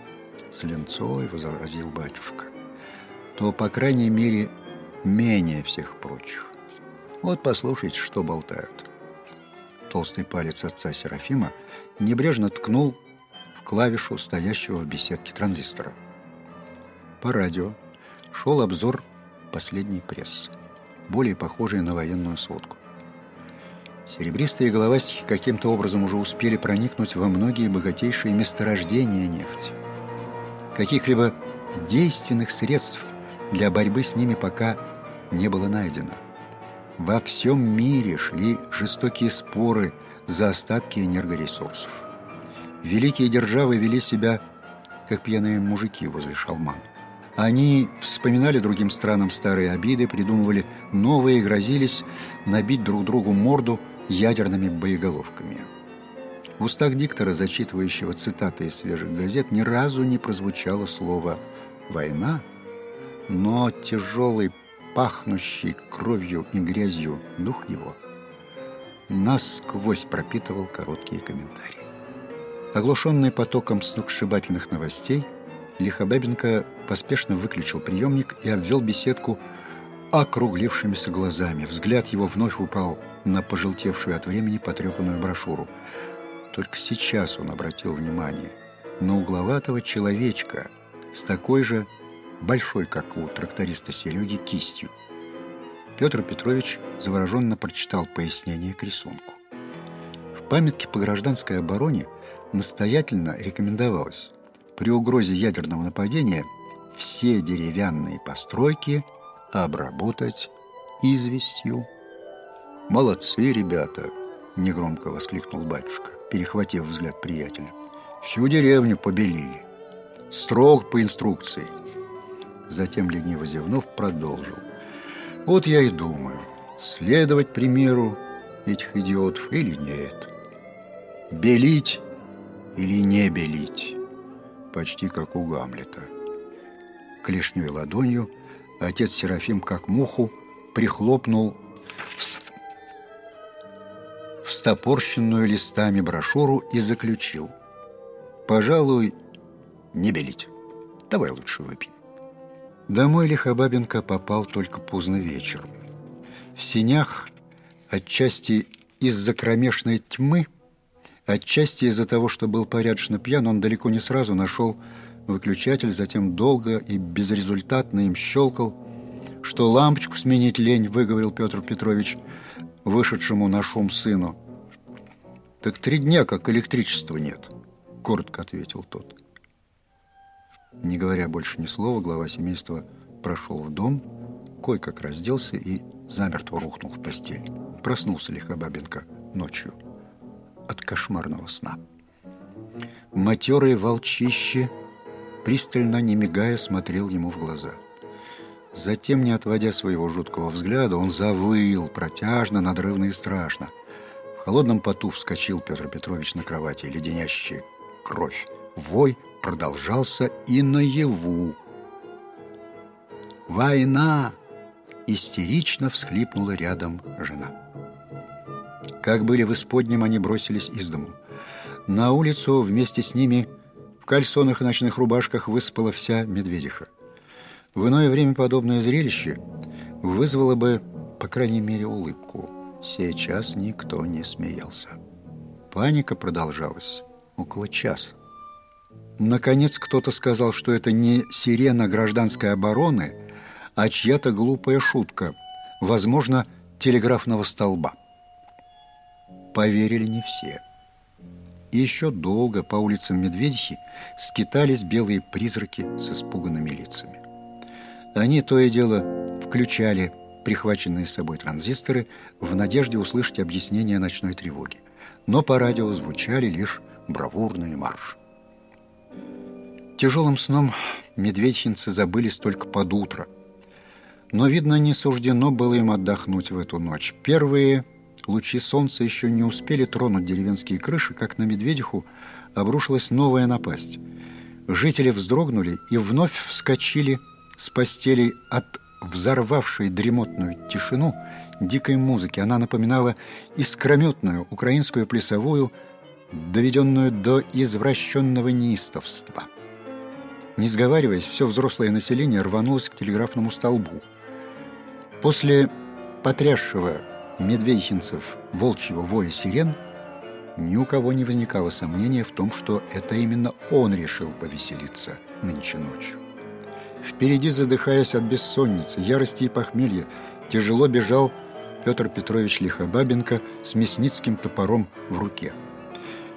с ленцой, — возразил батюшка, — то, по крайней мере, менее всех прочих. Вот послушайте, что болтают. толстый палец отца Серафима, небрежно ткнул в клавишу стоящего в беседке транзистора. По радио шел обзор последней прессы, более похожий на военную сводку. Серебристые головастики каким-то образом уже успели проникнуть во многие богатейшие месторождения нефти. Каких-либо действенных средств для борьбы с ними пока не было найдено. Во всем мире шли жестокие споры за остатки энергоресурсов. Великие державы вели себя, как пьяные мужики возле шалман. Они вспоминали другим странам старые обиды, придумывали новые и грозились набить друг другу морду ядерными боеголовками. В устах диктора, зачитывающего цитаты из свежих газет, ни разу не прозвучало слово «война», но тяжелый, пахнущий кровью и грязью дух его насквозь пропитывал короткие комментарии. Оглушенный потоком сногсшибательных новостей, Лихобабенко поспешно выключил приемник и обвел беседку округлившимися глазами. Взгляд его вновь упал на пожелтевшую от времени потрепанную брошюру. Только сейчас он обратил внимание на угловатого человечка с такой же большой, как у тракториста Сереги, кистью. Петр Петрович завороженно прочитал пояснение к рисунку. В памятке по гражданской обороне настоятельно рекомендовалось при угрозе ядерного нападения все деревянные постройки обработать известью. «Молодцы, ребята!» – негромко воскликнул батюшка, перехватив взгляд приятеля. «Всю деревню побелили. Строг по инструкции». Затем, лениво зевнув, продолжил. «Вот я и думаю, следовать примеру этих идиотов или нет. Белить или не белить, почти как у Гамлета». Клешней ладонью отец Серафим, как муху, прихлопнул встопорщенную листами брошюру и заключил. «Пожалуй, не белить. Давай лучше выпьем». Домой Лихобабенко попал только поздно вечером. В синях, отчасти из-за кромешной тьмы, отчасти из-за того, что был порядочно пьян, он далеко не сразу нашел выключатель, затем долго и безрезультатно им щелкал. «Что лампочку сменить лень», — выговорил Петр Петрович, вышедшему на шум сыну. «Так три дня, как электричества нет», — коротко ответил тот. Не говоря больше ни слова, глава семейства прошел в дом, кое-как разделся и замертво рухнул в постель. Проснулся Лихобабенко ночью от кошмарного сна. Матерый волчище пристально, не мигая, смотрел ему в глаза. Затем, не отводя своего жуткого взгляда, он завыл протяжно, надрывно и страшно – в холодном поту вскочил Петр Петрович на кровати, леденящая кровь. Вой продолжался и наяву. «Война!» – истерично всхлипнула рядом жена. Как были в исподнем, они бросились из дому. На улицу вместе с ними в кальсонах и ночных рубашках выспала вся медведиха. В иное время подобное зрелище вызвало бы, по крайней мере, улыбку – Сейчас никто не смеялся. Паника продолжалась около часа. Наконец кто-то сказал, что это не сирена гражданской обороны, а чья-то глупая шутка, возможно, телеграфного столба. Поверили не все. И еще долго по улицам Медведихи скитались белые призраки с испуганными лицами. Они то и дело включали прихваченные с собой транзисторы в надежде услышать объяснение ночной тревоги. Но по радио звучали лишь бравурные марш. Тяжелым сном медведчинцы забылись только под утро. Но, видно, не суждено было им отдохнуть в эту ночь. Первые лучи солнца еще не успели тронуть деревенские крыши, как на медведиху обрушилась новая напасть. Жители вздрогнули и вновь вскочили с постелей от взорвавшей дремотную тишину дикой музыки. Она напоминала искрометную украинскую плясовую, доведенную до извращенного неистовства. Не сговариваясь, все взрослое население рванулось к телеграфному столбу. После потрясшего медведихинцев волчьего воя сирен, ни у кого не возникало сомнения в том, что это именно он решил повеселиться нынче ночью. Впереди, задыхаясь от бессонницы, ярости и похмелья, тяжело бежал Петр Петрович Лихобабенко с мясницким топором в руке.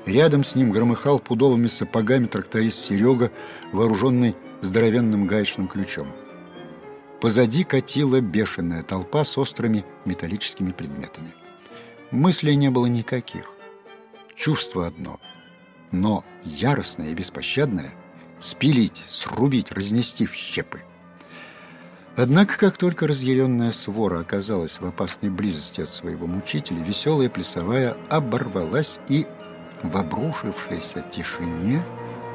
Рядом с ним громыхал пудовыми сапогами тракторист Серега, вооруженный здоровенным гаечным ключом. Позади катила бешеная толпа с острыми металлическими предметами. Мыслей не было никаких. Чувство одно, но яростное и беспощадное – спилить, срубить, разнести в щепы. Однако, как только разъяренная свора оказалась в опасной близости от своего мучителя, веселая плясовая оборвалась и в обрушившейся тишине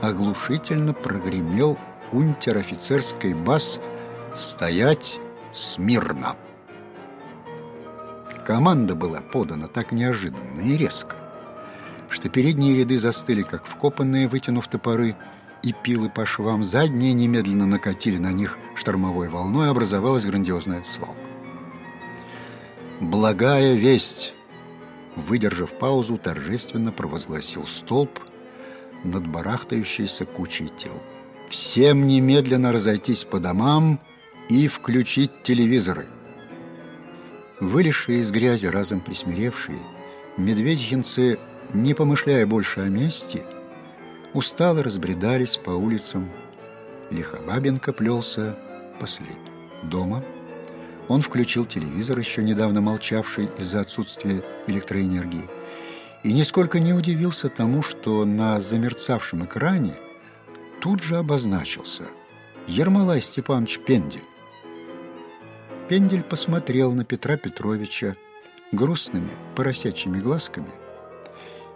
оглушительно прогремел унтер-офицерский бас «Стоять смирно!». Команда была подана так неожиданно и резко, что передние ряды застыли, как вкопанные, вытянув топоры и пилы по швам. Задние немедленно накатили на них штормовой волной, образовалась грандиозная свалка. «Благая весть!» Выдержав паузу, торжественно провозгласил столб над барахтающейся кучей тел. «Всем немедленно разойтись по домам и включить телевизоры!» Вылезшие из грязи, разом присмиревшие, медведьинцы, не помышляя больше о мести, устало разбредались по улицам. Лихобабенко плелся последним. Дома он включил телевизор, еще недавно молчавший из-за отсутствия электроэнергии, и нисколько не удивился тому, что на замерцавшем экране тут же обозначился Ермолай Степанович Пендель. Пендель посмотрел на Петра Петровича грустными поросячьими глазками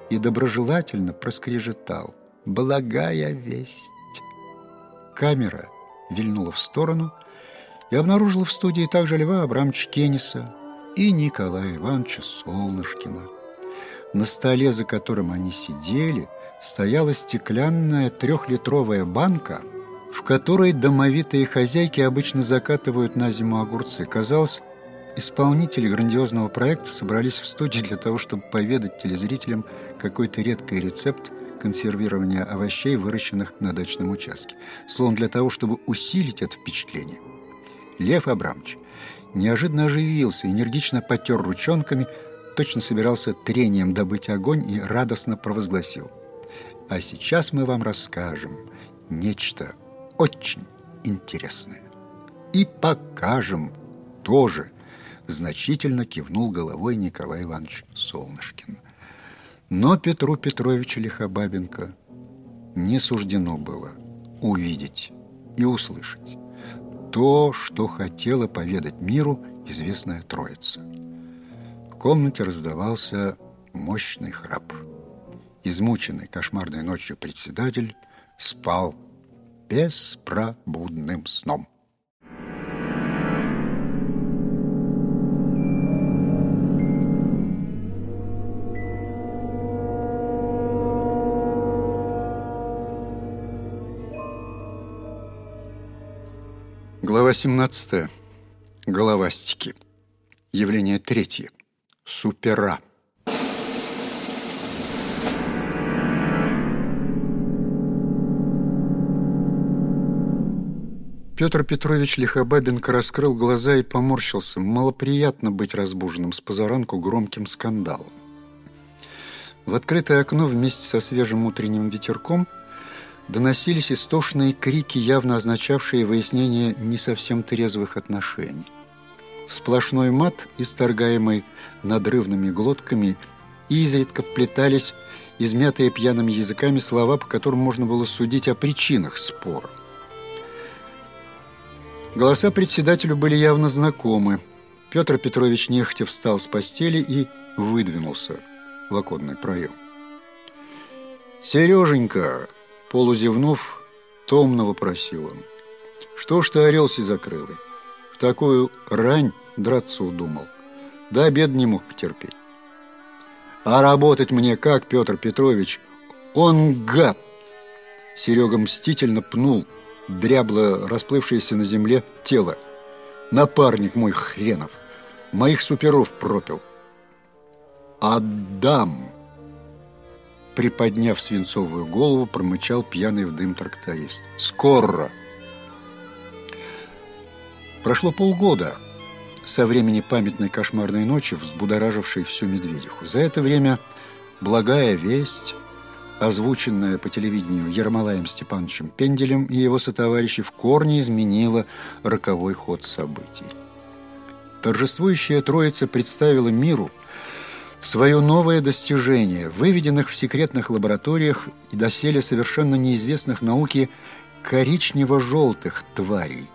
и доброжелательно проскрежетал «Благая весть!». Камера вильнула в сторону и обнаружила в студии также Льва Абрамовича Кенниса и Николая Ивановича Солнышкина. На столе, за которым они сидели, стояла стеклянная трехлитровая банка – в которой домовитые хозяйки обычно закатывают на зиму огурцы. Казалось, исполнители грандиозного проекта собрались в студии для того, чтобы поведать телезрителям какой-то редкий рецепт консервирования овощей, выращенных на дачном участке. Словом, для того, чтобы усилить это впечатление. Лев Абрамович неожиданно оживился, энергично потер ручонками, точно собирался трением добыть огонь и радостно провозгласил. «А сейчас мы вам расскажем нечто очень интересное. И покажем тоже, значительно кивнул головой Николай Иванович Солнышкин. Но Петру Петровичу Лихобабенко не суждено было увидеть и услышать то, что хотела поведать миру известная троица. В комнате раздавался мощный храп. Измученный кошмарной ночью председатель спал беспробудным сном. Глава 17. Головастики. Явление третье. Супера. Петр Петрович Лихобабенко раскрыл глаза и поморщился. Малоприятно быть разбуженным с позаранку громким скандалом. В открытое окно вместе со свежим утренним ветерком доносились истошные крики, явно означавшие выяснение не совсем трезвых отношений. В сплошной мат, исторгаемый надрывными глотками, изредка вплетались измятые пьяными языками слова, по которым можно было судить о причинах спора. Голоса председателю были явно знакомы. Петр Петрович нехотя встал с постели и выдвинулся в оконный проем. «Сереженька!» – полузевнув, томно вопросил он. «Что ж ты орелся закрылый? В такую рань драться удумал. До обед не мог потерпеть. А работать мне как, Петр Петрович? Он гад!» Серега мстительно пнул дрябло расплывшееся на земле тело. Напарник мой хренов. Моих суперов пропил. «Отдам!» Приподняв свинцовую голову, промычал пьяный в дым тракторист. «Скоро!» Прошло полгода со времени памятной кошмарной ночи, взбудоражившей всю Медведиху. За это время благая весть, озвученная по телевидению Ермолаем Степановичем Пенделем и его сотоварищи, в корне изменила роковой ход событий. Торжествующая Троица представила миру свое новое достижение, выведенных в секретных лабораториях и доселе совершенно неизвестных науке коричнево-желтых тварей,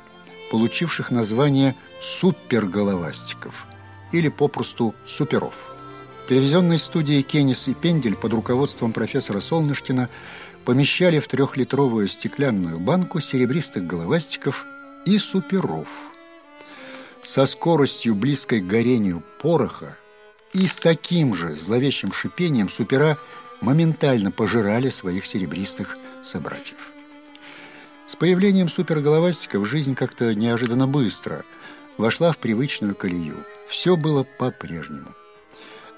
получивших название суперголовастиков или попросту суперов. Телевизионной студии Кеннис и Пендель под руководством профессора Солнышкина помещали в трехлитровую стеклянную банку серебристых головастиков и суперов. Со скоростью, близкой к горению пороха, и с таким же зловещим шипением супера моментально пожирали своих серебристых собратьев. С появлением суперголовастиков жизнь как-то неожиданно быстро вошла в привычную колею. Все было по-прежнему.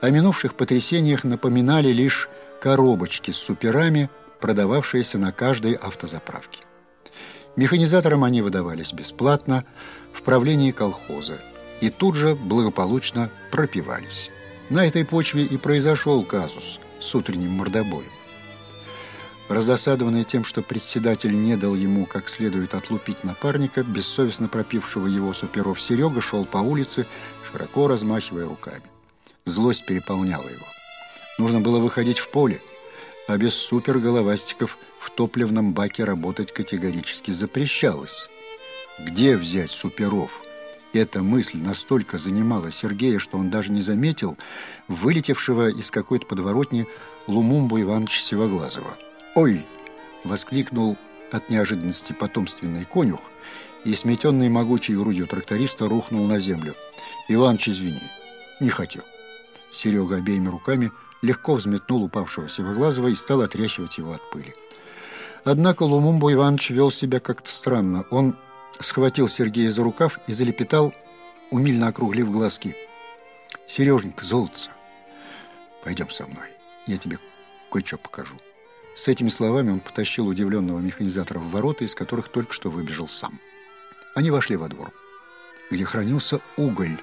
О минувших потрясениях напоминали лишь коробочки с суперами, продававшиеся на каждой автозаправке. Механизаторам они выдавались бесплатно в правлении колхоза и тут же благополучно пропивались. На этой почве и произошел казус с утренним мордобоем. Раздосадованный тем, что председатель не дал ему как следует отлупить напарника, бессовестно пропившего его суперов Серега шел по улице, широко размахивая руками. Злость переполняла его. Нужно было выходить в поле, а без суперголовастиков в топливном баке работать категорически запрещалось. Где взять суперов? Эта мысль настолько занимала Сергея, что он даже не заметил вылетевшего из какой-то подворотни Лумумбу Ивановича Севоглазова. «Ой!» — воскликнул от неожиданности потомственный конюх, и, сметенный могучей грудью тракториста, рухнул на землю. «Иваныч, извини, не хотел». Серега обеими руками легко взметнул упавшего Севоглазова и стал отряхивать его от пыли. Однако Лумумбу Иванович вел себя как-то странно. Он схватил Сергея за рукав и залепетал, умильно округлив глазки. «Сереженька, золотце, пойдем со мной, я тебе кое-что покажу». С этими словами он потащил удивленного механизатора в ворота, из которых только что выбежал сам. Они вошли во двор, где хранился уголь,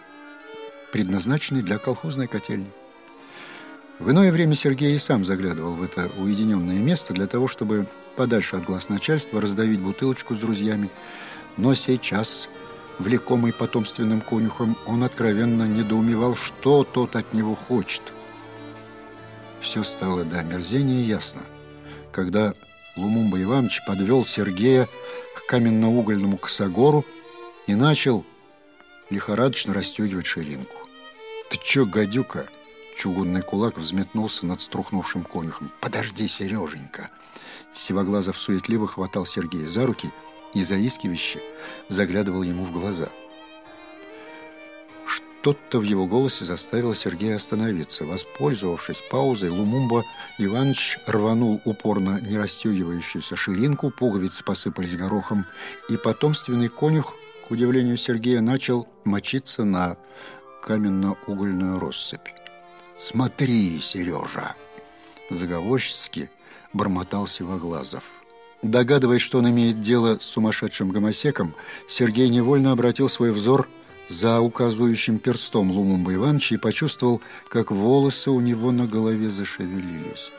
предназначенный для колхозной котельни. В иное время Сергей и сам заглядывал в это уединенное место для того, чтобы подальше от глаз начальства раздавить бутылочку с друзьями. Но сейчас, влекомый потомственным конюхом, он откровенно недоумевал, что тот от него хочет. Все стало до омерзения ясно – когда Лумумба Иванович подвел Сергея к каменно-угольному косогору и начал лихорадочно расстегивать ширинку. «Ты чё, гадюка?» Чугунный кулак взметнулся над струхнувшим конюхом. «Подожди, Сереженька!» Сивоглазов суетливо хватал Сергея за руки и заискивающе заглядывал ему в глаза – что-то в его голосе заставило Сергея остановиться. Воспользовавшись паузой, Лумумба Иванович рванул упорно не расстегивающуюся ширинку, пуговицы посыпались горохом, и потомственный конюх, к удивлению Сергея, начал мочиться на каменно-угольную россыпь. «Смотри, Сережа!» Заговорчески бормотал Сивоглазов. Догадываясь, что он имеет дело с сумасшедшим гомосеком, Сергей невольно обратил свой взор за указывающим перстом Лумумба Ивановича и почувствовал, как волосы у него на голове зашевелились.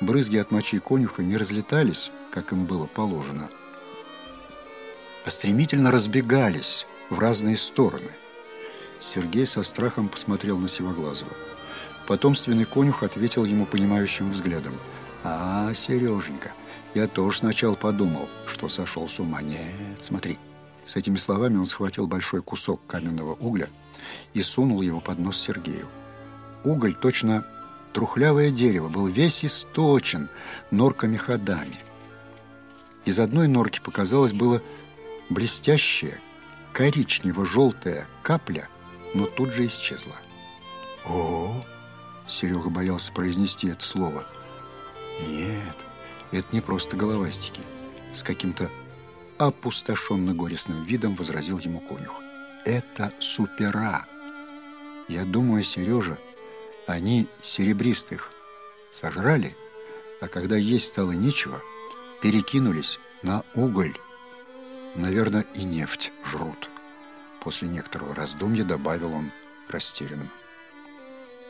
Брызги от мочи конюха не разлетались, как им было положено, а стремительно разбегались в разные стороны. Сергей со страхом посмотрел на Сивоглазова. Потомственный конюх ответил ему понимающим взглядом. «А, Сереженька, я тоже сначала подумал, что сошел с ума. Нет, смотри». С этими словами он схватил большой кусок каменного угля и сунул его под нос Сергею. Уголь, точно трухлявое дерево, был весь источен норками-ходами. Из одной норки показалось было блестящая, коричнево-желтая капля, но тут же исчезла. «О!» — Серега боялся произнести это слово. «Нет, это не просто головастики. С каким-то опустошенно горестным видом возразил ему конюх. «Это супера. Я думаю, Сережа, Они серебристых сожрали, а когда есть стало нечего, перекинулись на уголь. Наверное, и нефть жрут. После некоторого раздумья добавил он растерянно.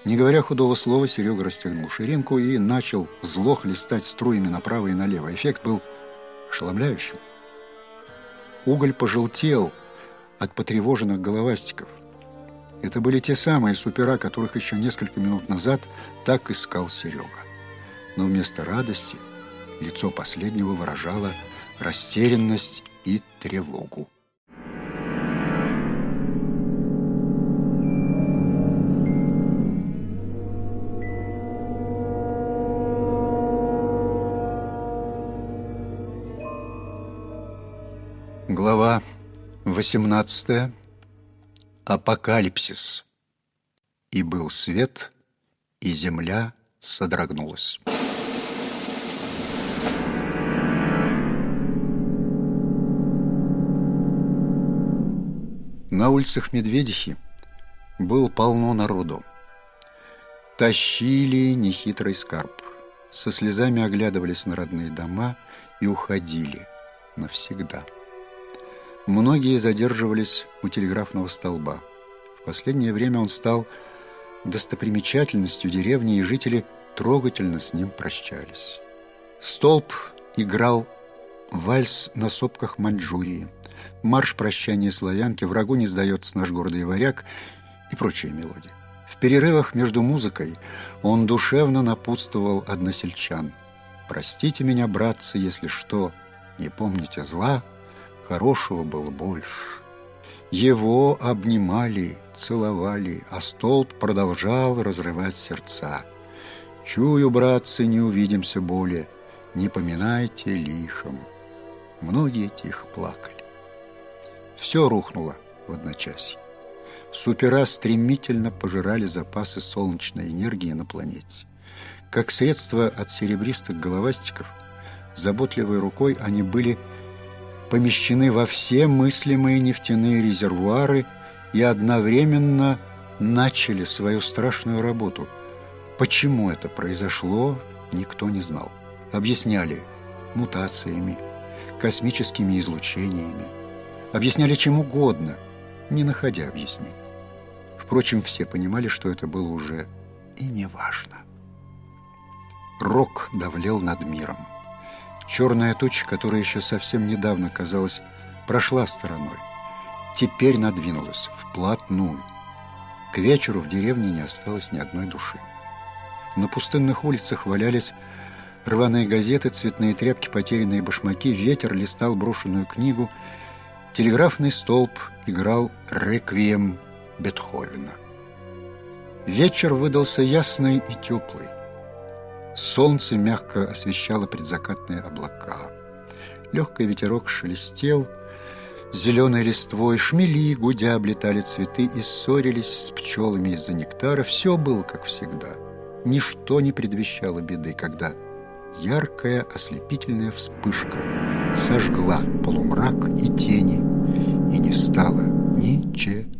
Не говоря худого слова, Серега расстегнул ширинку и начал зло хлестать струями направо и налево. Эффект был ошеломляющим. Уголь пожелтел от потревоженных головастиков. Это были те самые супера, которых еще несколько минут назад так искал Серега. Но вместо радости лицо последнего выражало растерянность и тревогу. 18. Апокалипсис. И был свет, и земля содрогнулась. На улицах Медведихи был полно народу. Тащили нехитрый скарб. Со слезами оглядывались на родные дома и уходили навсегда. Многие задерживались у телеграфного столба. В последнее время он стал достопримечательностью деревни, и жители трогательно с ним прощались. Столб играл вальс на сопках Маньчжурии, марш прощания славянки, врагу не сдается наш гордый варяг и прочие мелодии. В перерывах между музыкой он душевно напутствовал односельчан. «Простите меня, братцы, если что, не помните зла, хорошего было больше. Его обнимали, целовали, а столб продолжал разрывать сердца. «Чую, братцы, не увидимся более, не поминайте лихом». Многие тихо плакали. Все рухнуло в одночасье. Супера стремительно пожирали запасы солнечной энергии на планете. Как средство от серебристых головастиков, заботливой рукой они были помещены во все мыслимые нефтяные резервуары и одновременно начали свою страшную работу. Почему это произошло, никто не знал. Объясняли мутациями, космическими излучениями, объясняли чем угодно, не находя объяснений. Впрочем, все понимали, что это было уже и не важно. Рок давлел над миром. Черная туча, которая еще совсем недавно, казалось, прошла стороной, теперь надвинулась вплотную. К вечеру в деревне не осталось ни одной души. На пустынных улицах валялись рваные газеты, цветные тряпки, потерянные башмаки, ветер листал брошенную книгу, телеграфный столб играл реквием Бетховена. Вечер выдался ясный и теплый. Солнце мягко освещало предзакатные облака. Легкий ветерок шелестел, зеленой листвой шмели, гудя, облетали цветы и ссорились с пчелами из-за нектара. Все было как всегда. Ничто не предвещало беды, когда яркая ослепительная вспышка сожгла полумрак и тени, и не стало ничего.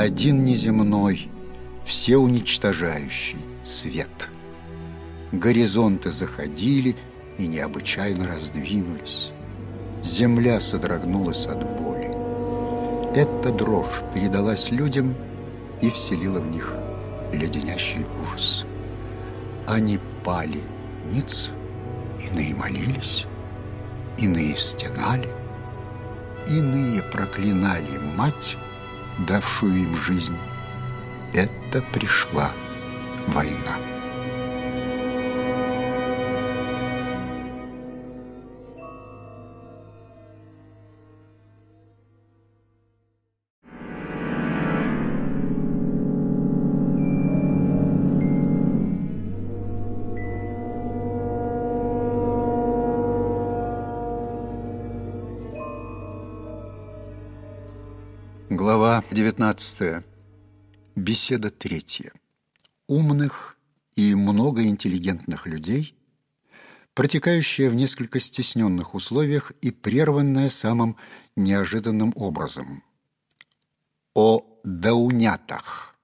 Один неземной, всеуничтожающий свет. Горизонты заходили и необычайно раздвинулись. Земля содрогнулась от боли. Эта дрожь передалась людям и вселила в них леденящий ужас. Они пали ниц, иные молились, иные стенали, иные проклинали мать, давшую им жизнь. Это пришла война. 19. Беседа третья. Умных и много интеллигентных людей, протекающая в несколько стесненных условиях и прерванная самым неожиданным образом. О даунятах.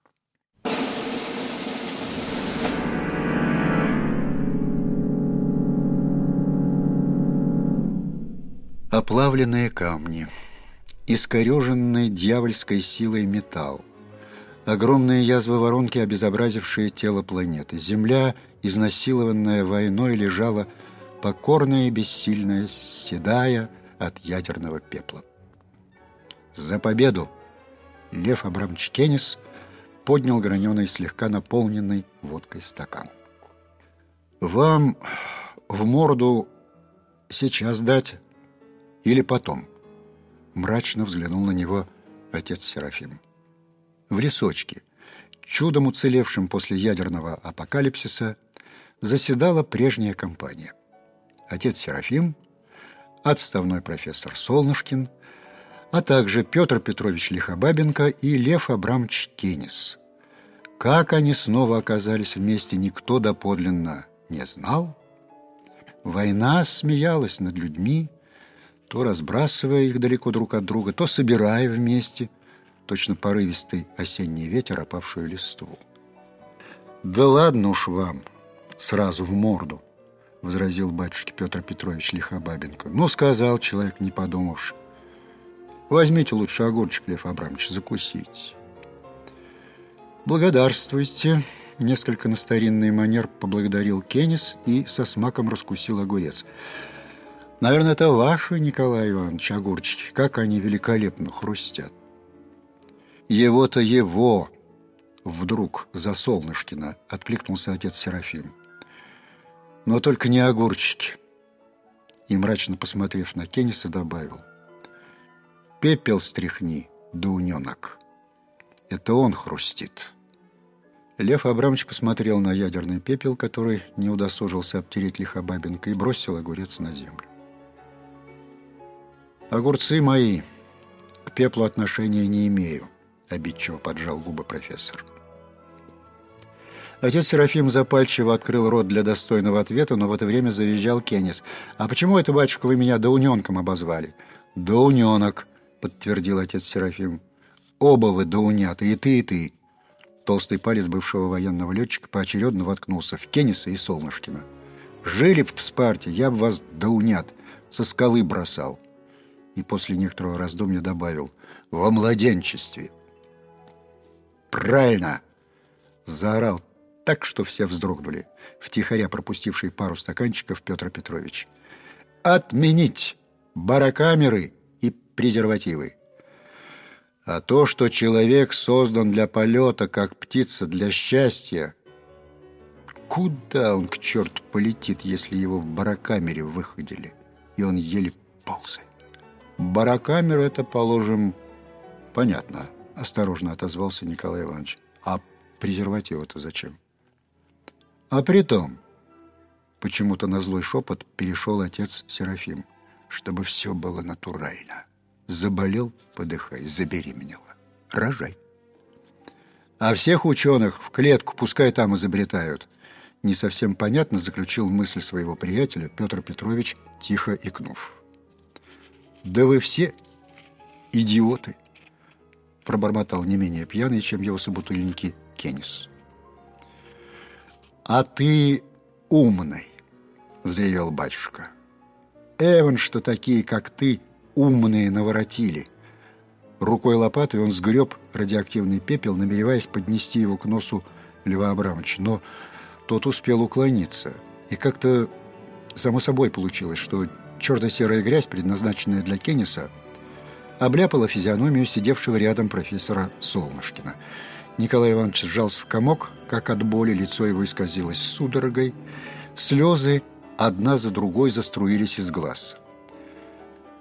Оплавленные камни – искореженный дьявольской силой металл, огромные язвы воронки, обезобразившие тело планеты. Земля, изнасилованная войной, лежала покорная и бессильная, седая от ядерного пепла. За победу Лев Абрамович Кеннис поднял граненый, слегка наполненный водкой стакан. «Вам в морду сейчас дать или потом?» Мрачно взглянул на него отец Серафим. В лесочке, чудом уцелевшем после ядерного апокалипсиса, заседала прежняя компания. Отец Серафим, отставной профессор Солнышкин, а также Петр Петрович Лихобабенко и Лев Абрамович Кенис. Как они снова оказались вместе, никто доподлинно не знал. Война смеялась над людьми, то разбрасывая их далеко друг от друга, то собирая вместе, точно порывистый осенний ветер, опавшую листву. «Да ладно уж вам, сразу в морду!» — возразил батюшке Петр Петрович Лихобабенко. «Ну, сказал человек, не подумавши. Возьмите лучше огурчик, Лев Абрамович, закусить». «Благодарствуйте!» — несколько на старинный манер поблагодарил Кеннис и со смаком раскусил огурец — Наверное, это ваши, Николай Иванович, огурчики. Как они великолепно хрустят. Его-то его, вдруг за Солнышкина, откликнулся отец Серафим. Но только не огурчики. И, мрачно посмотрев на Кенниса, добавил. Пепел стряхни, дуненок. Это он хрустит. Лев Абрамович посмотрел на ядерный пепел, который не удосужился обтереть Лихобабенко, и бросил огурец на землю. «Огурцы мои к пеплу отношения не имею», — обидчиво поджал губы профессор. Отец Серафим запальчиво открыл рот для достойного ответа, но в это время завизжал Кеннис. «А почему это, батюшка, вы меня доуненком обозвали?» «Доуненок», — подтвердил отец Серафим. «Оба вы доунята, и ты, и ты». Толстый палец бывшего военного летчика поочередно воткнулся в Кенниса и Солнышкина. «Жили б в Спарте, я бы вас доунят со скалы бросал» и после некоторого раздумья добавил «во младенчестве». «Правильно!» – заорал так, что все вздрогнули, втихаря пропустивший пару стаканчиков Петр Петрович. «Отменить барокамеры и презервативы!» А то, что человек создан для полета, как птица для счастья, куда он, к черту, полетит, если его в барокамере выходили, и он еле ползает? Барокамера это, положим, понятно, осторожно отозвался Николай Иванович. А презерватив это зачем? А при том, почему-то на злой шепот перешел отец Серафим, чтобы все было натурально. Заболел, подыхай, забеременела. Рожай. А всех ученых в клетку пускай там изобретают. Не совсем понятно заключил мысль своего приятеля Петр Петрович, тихо икнув. «Да вы все идиоты!» пробормотал не менее пьяный, чем его собутыльники Кеннис. «А ты умный!» — взревел батюшка. «Эван, что такие, как ты, умные наворотили!» Рукой лопатой он сгреб радиоактивный пепел, намереваясь поднести его к носу Льва Абрамовича, но тот успел уклониться. И как-то само собой получилось, что черно-серая грязь, предназначенная для Кенниса, обляпала физиономию сидевшего рядом профессора Солнышкина. Николай Иванович сжался в комок, как от боли, лицо его исказилось судорогой. Слезы одна за другой заструились из глаз.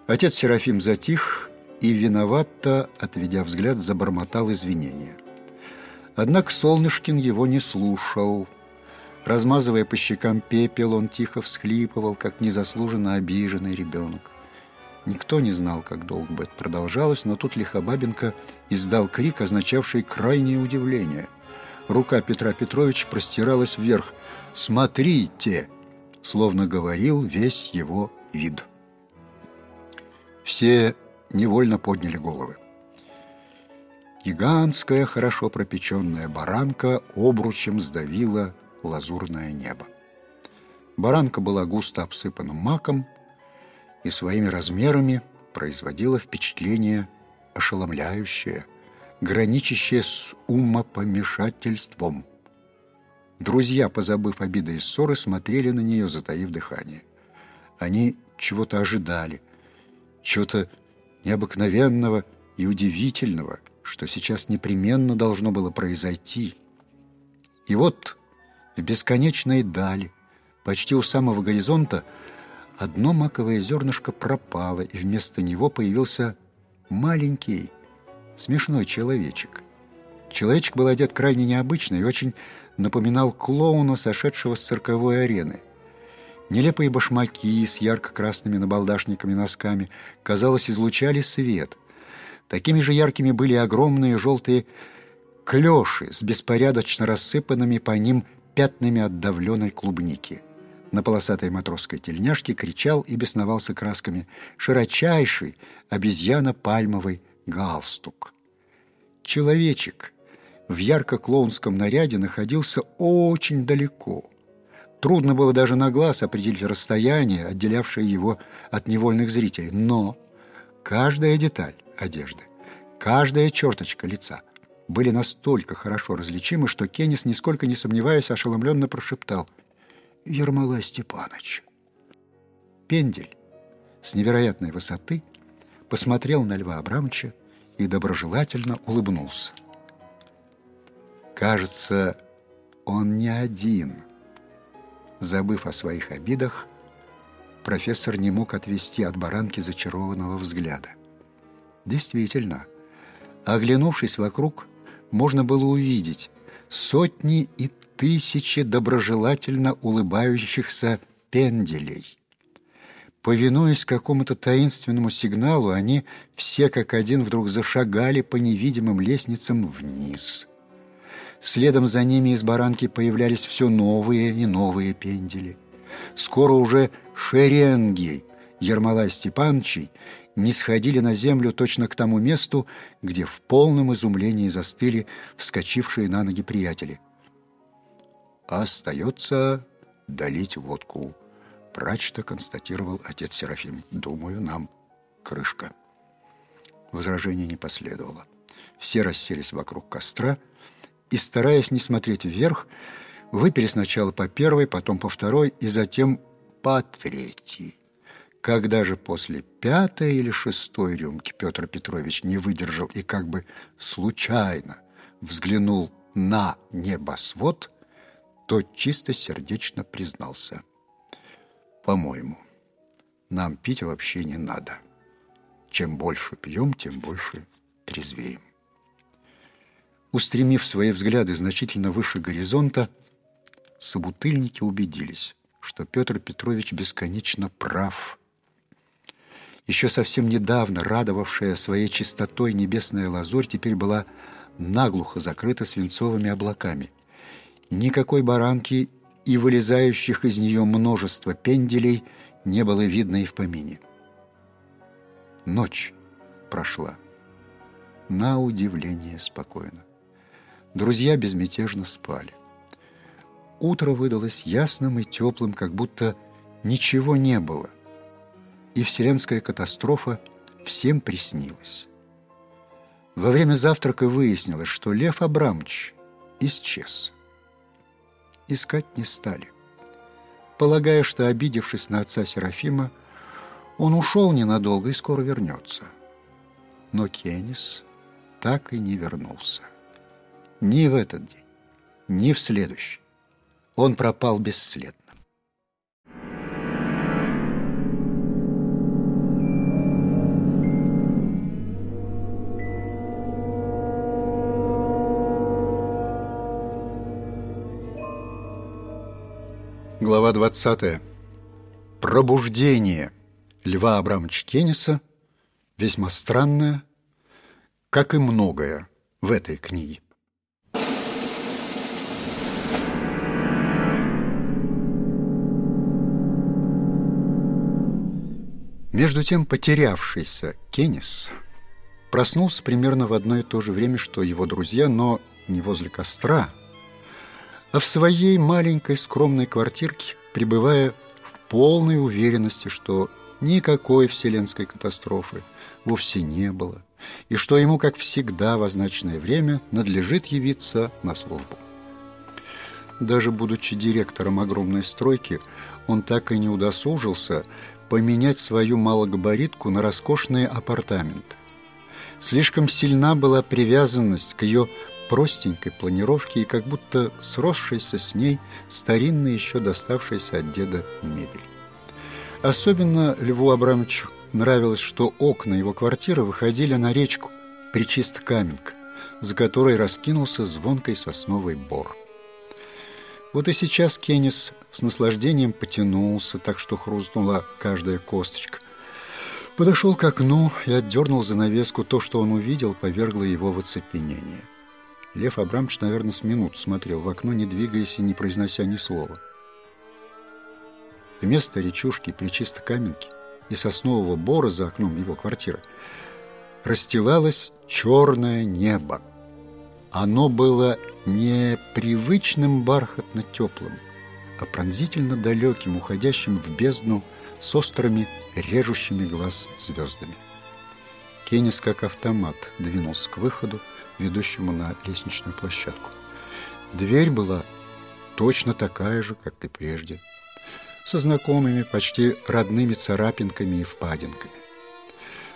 Отец Серафим затих и, виновато, отведя взгляд, забормотал извинения. Однако Солнышкин его не слушал – Размазывая по щекам пепел, он тихо всхлипывал, как незаслуженно обиженный ребенок. Никто не знал, как долго бы это продолжалось, но тут Лихобабенко издал крик, означавший крайнее удивление. Рука Петра Петровича простиралась вверх. «Смотрите!» Словно говорил весь его вид. Все невольно подняли головы. Гигантская, хорошо пропеченная баранка обручем сдавила лазурное небо. Баранка была густо обсыпана маком и своими размерами производила впечатление ошеломляющее, граничащее с умопомешательством. Друзья, позабыв обиды и ссоры, смотрели на нее, затаив дыхание. Они чего-то ожидали, чего-то необыкновенного и удивительного, что сейчас непременно должно было произойти. И вот в бесконечной дали Почти у самого горизонта одно маковое зернышко пропало, и вместо него появился маленький, смешной человечек. Человечек был одет крайне необычно и очень напоминал клоуна, сошедшего с цирковой арены. Нелепые башмаки с ярко-красными набалдашниками носками, казалось, излучали свет. Такими же яркими были огромные желтые клёши с беспорядочно рассыпанными по ним пятнами отдавленной клубники. На полосатой матросской тельняшке кричал и бесновался красками широчайший обезьяно-пальмовый галстук. Человечек в ярко-клоунском наряде находился очень далеко. Трудно было даже на глаз определить расстояние, отделявшее его от невольных зрителей. Но каждая деталь одежды, каждая черточка лица были настолько хорошо различимы, что Кеннис, нисколько не сомневаясь, ошеломленно прошептал — Ермолай Степанович. Пендель с невероятной высоты посмотрел на Льва Абрамовича и доброжелательно улыбнулся. Кажется, он не один. Забыв о своих обидах, профессор не мог отвести от баранки зачарованного взгляда. Действительно, оглянувшись вокруг, можно было увидеть сотни и тысячи доброжелательно улыбающихся пенделей. Повинуясь какому-то таинственному сигналу, они все как один вдруг зашагали по невидимым лестницам вниз. Следом за ними из баранки появлялись все новые и новые пендели. Скоро уже шеренги Ермолай Степановичей не сходили на землю точно к тому месту, где в полном изумлении застыли вскочившие на ноги приятели а остается долить водку. Прачто констатировал отец Серафим. Думаю, нам крышка. Возражений не последовало. Все расселись вокруг костра и, стараясь не смотреть вверх, выпили сначала по первой, потом по второй и затем по третьей. Когда же после пятой или шестой рюмки Петр Петрович не выдержал и как бы случайно взглянул на небосвод – то чисто сердечно признался. «По-моему, нам пить вообще не надо. Чем больше пьем, тем больше трезвеем». Устремив свои взгляды значительно выше горизонта, собутыльники убедились, что Петр Петрович бесконечно прав. Еще совсем недавно радовавшая своей чистотой небесная лазурь теперь была наглухо закрыта свинцовыми облаками – Никакой баранки и вылезающих из нее множество пенделей не было видно и в помине. Ночь прошла. На удивление спокойно. Друзья безмятежно спали. Утро выдалось ясным и теплым, как будто ничего не было. И вселенская катастрофа всем приснилась. Во время завтрака выяснилось, что Лев Абрамович исчез искать не стали. Полагая, что, обидевшись на отца Серафима, он ушел ненадолго и скоро вернется. Но Кеннис так и не вернулся. Ни в этот день, ни в следующий. Он пропал бесследно. Глава 20. Пробуждение. Льва Абрамовича Кенниса весьма странное, как и многое в этой книге. Между тем потерявшийся Кеннис проснулся примерно в одно и то же время, что его друзья, но не возле костра, а в своей маленькой скромной квартирке, пребывая в полной уверенности, что никакой вселенской катастрофы вовсе не было, и что ему, как всегда в означенное время, надлежит явиться на службу. Даже будучи директором огромной стройки, он так и не удосужился поменять свою малогабаритку на роскошные апартаменты. Слишком сильна была привязанность к ее простенькой планировке и как будто сросшейся с ней старинная еще доставшаяся от деда мебель. Особенно Льву Абрамовичу нравилось, что окна его квартиры выходили на речку Причист-Каменка, за которой раскинулся звонкой сосновый бор. Вот и сейчас Кеннис с наслаждением потянулся, так что хрустнула каждая косточка. Подошел к окну и отдернул занавеску. То, что он увидел, повергло его в оцепенение. Лев Абрамович, наверное, с минут смотрел в окно, не двигаясь и не произнося ни слова. Вместо речушки Причисто Каменки и соснового бора за окном его квартиры расстилалось черное небо. Оно было не привычным бархатно-теплым, а пронзительно далеким, уходящим в бездну с острыми, режущими глаз звездами. Кеннис, как автомат, двинулся к выходу, ведущему на лестничную площадку. Дверь была точно такая же, как и прежде, со знакомыми, почти родными царапинками и впадинками.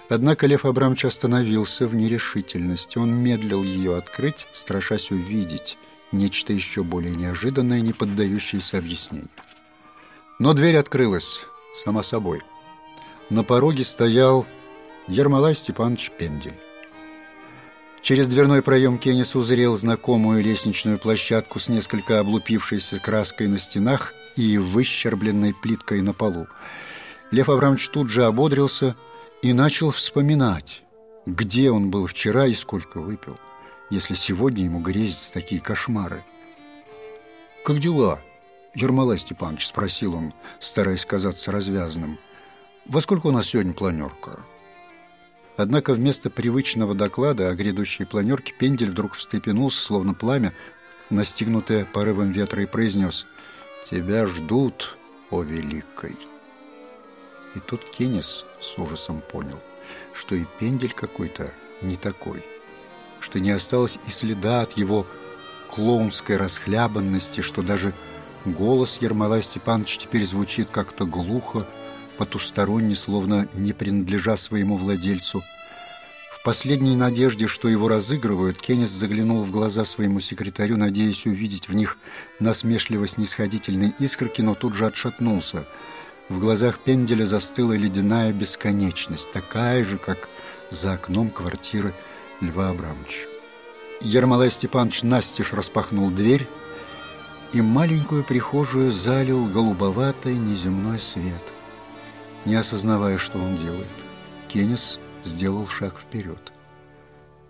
Однако Лев Абрамович остановился в нерешительности. Он медлил ее открыть, страшась увидеть нечто еще более неожиданное, не поддающееся объяснению. Но дверь открылась, сама собой. На пороге стоял Ермолай Степанович Пендель. Через дверной проем Кеннис узрел знакомую лестничную площадку с несколько облупившейся краской на стенах и выщербленной плиткой на полу. Лев Абрамович тут же ободрился и начал вспоминать, где он был вчера и сколько выпил, если сегодня ему грезятся такие кошмары. «Как дела?» Ермолай Степанович спросил он, стараясь казаться развязанным. «Во сколько у нас сегодня планерка?» Однако вместо привычного доклада о грядущей планерке Пендель вдруг встрепенулся, словно пламя, настигнутое порывом ветра, и произнес «Тебя ждут, о великой!» И тут Кеннис с ужасом понял, что и Пендель какой-то не такой, что не осталось и следа от его клоунской расхлябанности, что даже голос Ермолая Степановича теперь звучит как-то глухо, потусторонне, словно не принадлежа своему владельцу. В последней надежде, что его разыгрывают, Кеннис заглянул в глаза своему секретарю, надеясь увидеть в них насмешливо-снисходительные искорки, но тут же отшатнулся. В глазах Пенделя застыла ледяная бесконечность, такая же, как за окном квартиры Льва Абрамовича. Ермолай Степанович настежь распахнул дверь, и маленькую прихожую залил голубоватый неземной свет – не осознавая, что он делает, Кеннис сделал шаг вперед.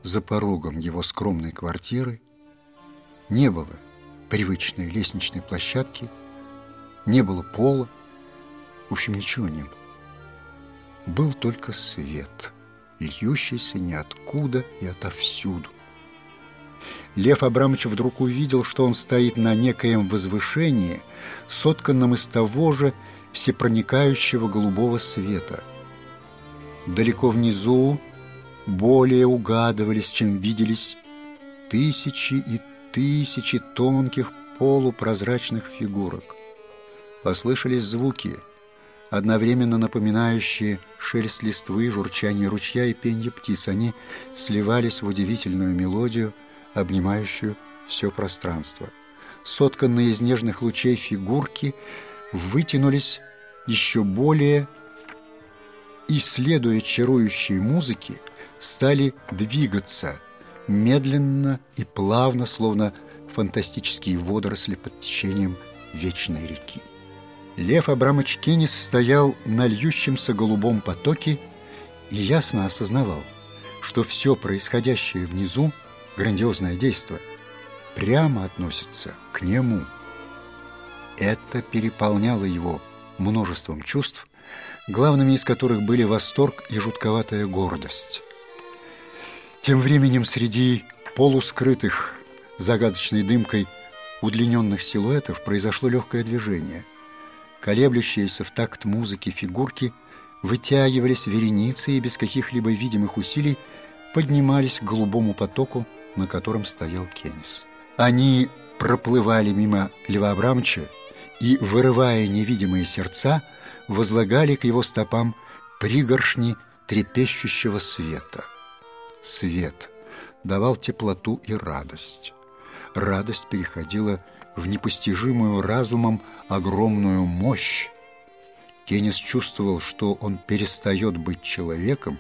За порогом его скромной квартиры не было привычной лестничной площадки, не было пола, в общем, ничего не было. Был только свет, льющийся ниоткуда и отовсюду. Лев Абрамович вдруг увидел, что он стоит на некоем возвышении, сотканном из того же всепроникающего голубого света. Далеко внизу более угадывались, чем виделись тысячи и тысячи тонких полупрозрачных фигурок. Послышались звуки, одновременно напоминающие шелест листвы, журчание ручья и пенье птиц. Они сливались в удивительную мелодию, обнимающую все пространство. Сотканные из нежных лучей фигурки – вытянулись еще более и, следуя чарующей музыке, стали двигаться медленно и плавно, словно фантастические водоросли под течением вечной реки. Лев Абрамович Кенис стоял на льющемся голубом потоке и ясно осознавал, что все происходящее внизу, грандиозное действо, прямо относится к нему. Это переполняло его множеством чувств, главными из которых были восторг и жутковатая гордость. Тем временем среди полускрытых загадочной дымкой удлиненных силуэтов произошло легкое движение. Колеблющиеся в такт музыки фигурки вытягивались вереницей и без каких-либо видимых усилий поднимались к голубому потоку, на котором стоял Кеннис. Они проплывали мимо Льва Абрамовича и, вырывая невидимые сердца, возлагали к его стопам пригоршни трепещущего света. Свет давал теплоту и радость. Радость переходила в непостижимую разумом огромную мощь. Кеннис чувствовал, что он перестает быть человеком,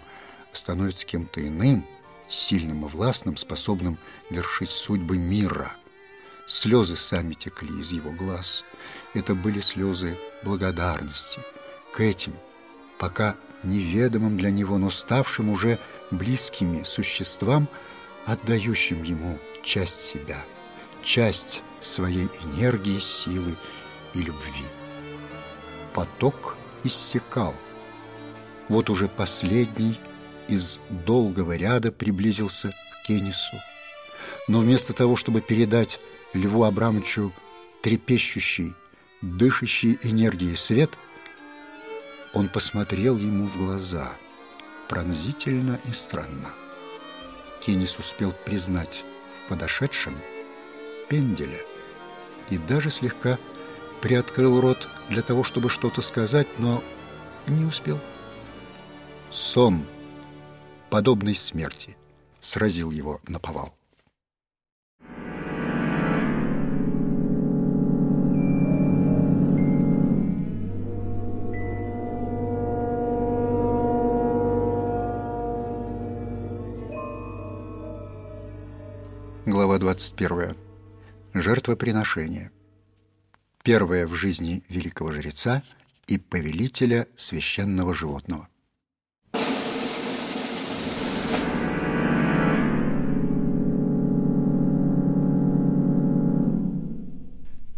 становится кем-то иным, сильным и властным, способным вершить судьбы мира. Слезы сами текли из его глаз. Это были слезы благодарности к этим, пока неведомым для него, но ставшим уже близкими существам, отдающим ему часть себя, часть своей энергии, силы и любви. Поток иссякал. Вот уже последний из долгого ряда приблизился к Кеннису. Но вместо того, чтобы передать Льву Абрамовичу трепещущий, дышащий энергией свет, он посмотрел ему в глаза, пронзительно и странно. Кеннис успел признать в подошедшем пенделя и даже слегка приоткрыл рот для того, чтобы что-то сказать, но не успел. Сон, подобный смерти, сразил его на повал. Глава 21. Жертвоприношение. Первое в жизни великого жреца и повелителя священного животного.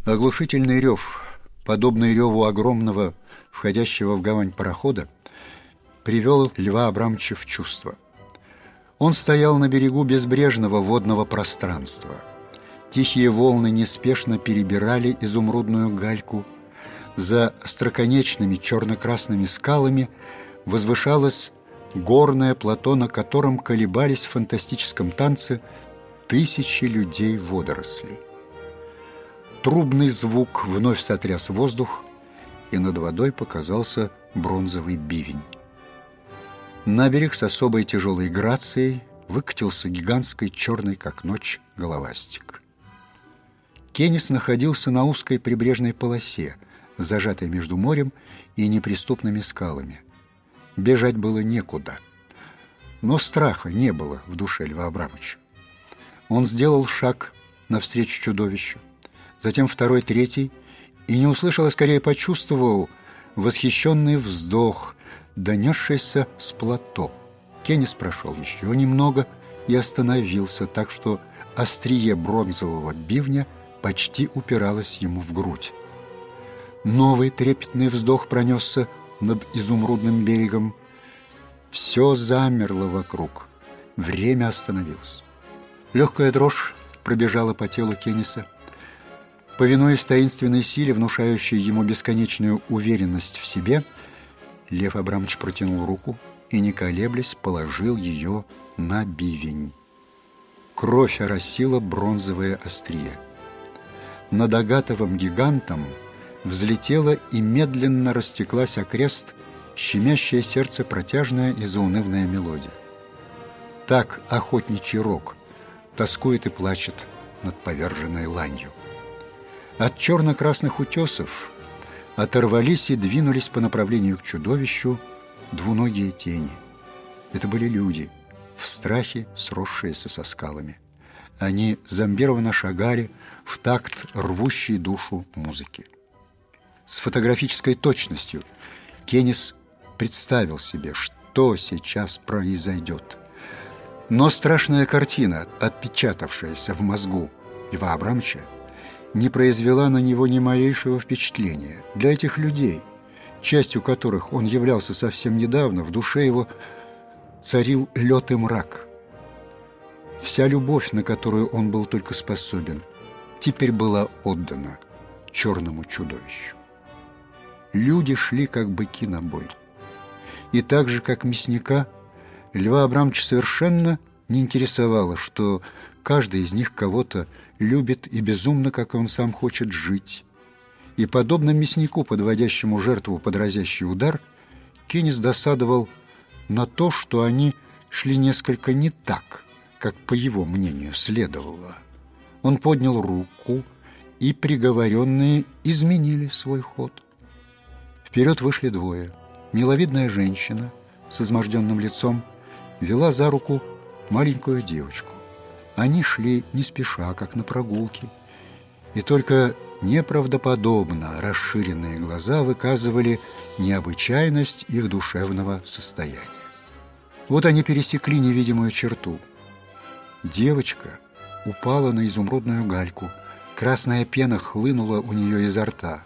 Оглушительный рев, подобный реву огромного, входящего в гавань парохода, привел Льва Абрамовича в чувство – он стоял на берегу безбрежного водного пространства. Тихие волны неспешно перебирали изумрудную гальку. За строконечными черно-красными скалами возвышалось горное плато, на котором колебались в фантастическом танце тысячи людей-водорослей. Трубный звук вновь сотряс воздух, и над водой показался бронзовый бивень. На берег с особой тяжелой грацией выкатился гигантской черной, как ночь, головастик. Кеннис находился на узкой прибрежной полосе, зажатой между морем и неприступными скалами. Бежать было некуда. Но страха не было в душе Льва Абрамовича. Он сделал шаг навстречу чудовищу, затем второй, третий, и не услышал, а скорее почувствовал восхищенный вздох – донесшийся с плато. Кеннис прошел еще немного и остановился, так что острие бронзового бивня почти упиралось ему в грудь. Новый трепетный вздох пронесся над изумрудным берегом. Все замерло вокруг. Время остановилось. Легкая дрожь пробежала по телу Кенниса. Повинуясь таинственной силе, внушающей ему бесконечную уверенность в себе – Лев Абрамович протянул руку и, не колеблясь, положил ее на бивень. Кровь оросила бронзовое острие. Над агатовым гигантом взлетела и медленно растеклась окрест щемящее сердце протяжная и заунывная мелодия. Так охотничий рог тоскует и плачет над поверженной ланью. От черно-красных утесов оторвались и двинулись по направлению к чудовищу двуногие тени. Это были люди, в страхе сросшиеся со скалами. Они зомбированно шагали в такт рвущей душу музыки. с фотографической точностью. Кеннис представил себе, что сейчас произойдет. Но страшная картина, отпечатавшаяся в мозгу Льва Абрамовича, не произвела на него ни малейшего впечатления. Для этих людей, частью которых он являлся совсем недавно, в душе его царил лед и мрак. Вся любовь, на которую он был только способен, теперь была отдана черному чудовищу. Люди шли, как быки на бой. И так же, как мясника, Льва Абрамовича совершенно не интересовало, что каждый из них кого-то любит и безумно, как он сам хочет жить. И, подобно мяснику, подводящему жертву под разящий удар, Кеннис досадовал на то, что они шли несколько не так, как, по его мнению, следовало. Он поднял руку, и приговоренные изменили свой ход. Вперед вышли двое. Миловидная женщина с изможденным лицом вела за руку маленькую девочку. Они шли не спеша, как на прогулке, и только неправдоподобно расширенные глаза выказывали необычайность их душевного состояния. Вот они пересекли невидимую черту. Девочка упала на изумрудную гальку. Красная пена хлынула у нее изо рта.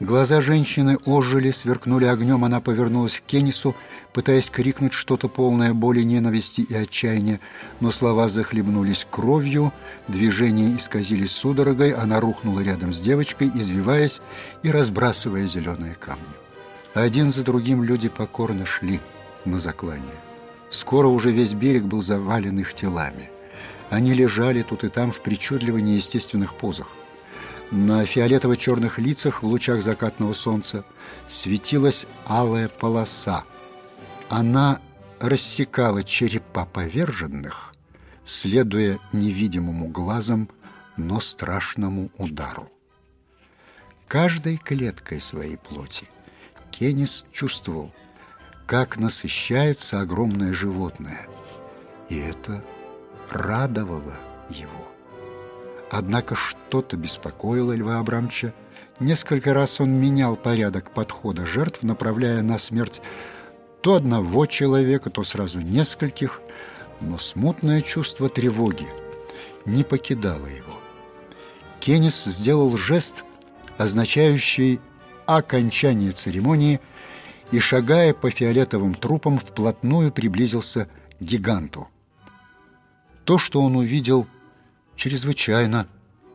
Глаза женщины ожили, сверкнули огнем, она повернулась к Кеннису, пытаясь крикнуть что-то полное боли, ненависти и отчаяния, но слова захлебнулись кровью, движения исказились судорогой, она рухнула рядом с девочкой, извиваясь и разбрасывая зеленые камни. Один за другим люди покорно шли на заклание. Скоро уже весь берег был завален их телами. Они лежали тут и там в причудливо неестественных позах. На фиолетово-черных лицах в лучах закатного солнца светилась алая полоса. Она рассекала черепа поверженных, следуя невидимому глазом, но страшному удару. Каждой клеткой своей плоти Кеннис чувствовал, как насыщается огромное животное, и это радовало его. Однако что-то беспокоило Льва Абрамовича. Несколько раз он менял порядок подхода жертв, направляя на смерть то одного человека, то сразу нескольких, но смутное чувство тревоги не покидало его. Кеннис сделал жест, означающий окончание церемонии, и, шагая по фиолетовым трупам, вплотную приблизился к гиганту. То, что он увидел – чрезвычайно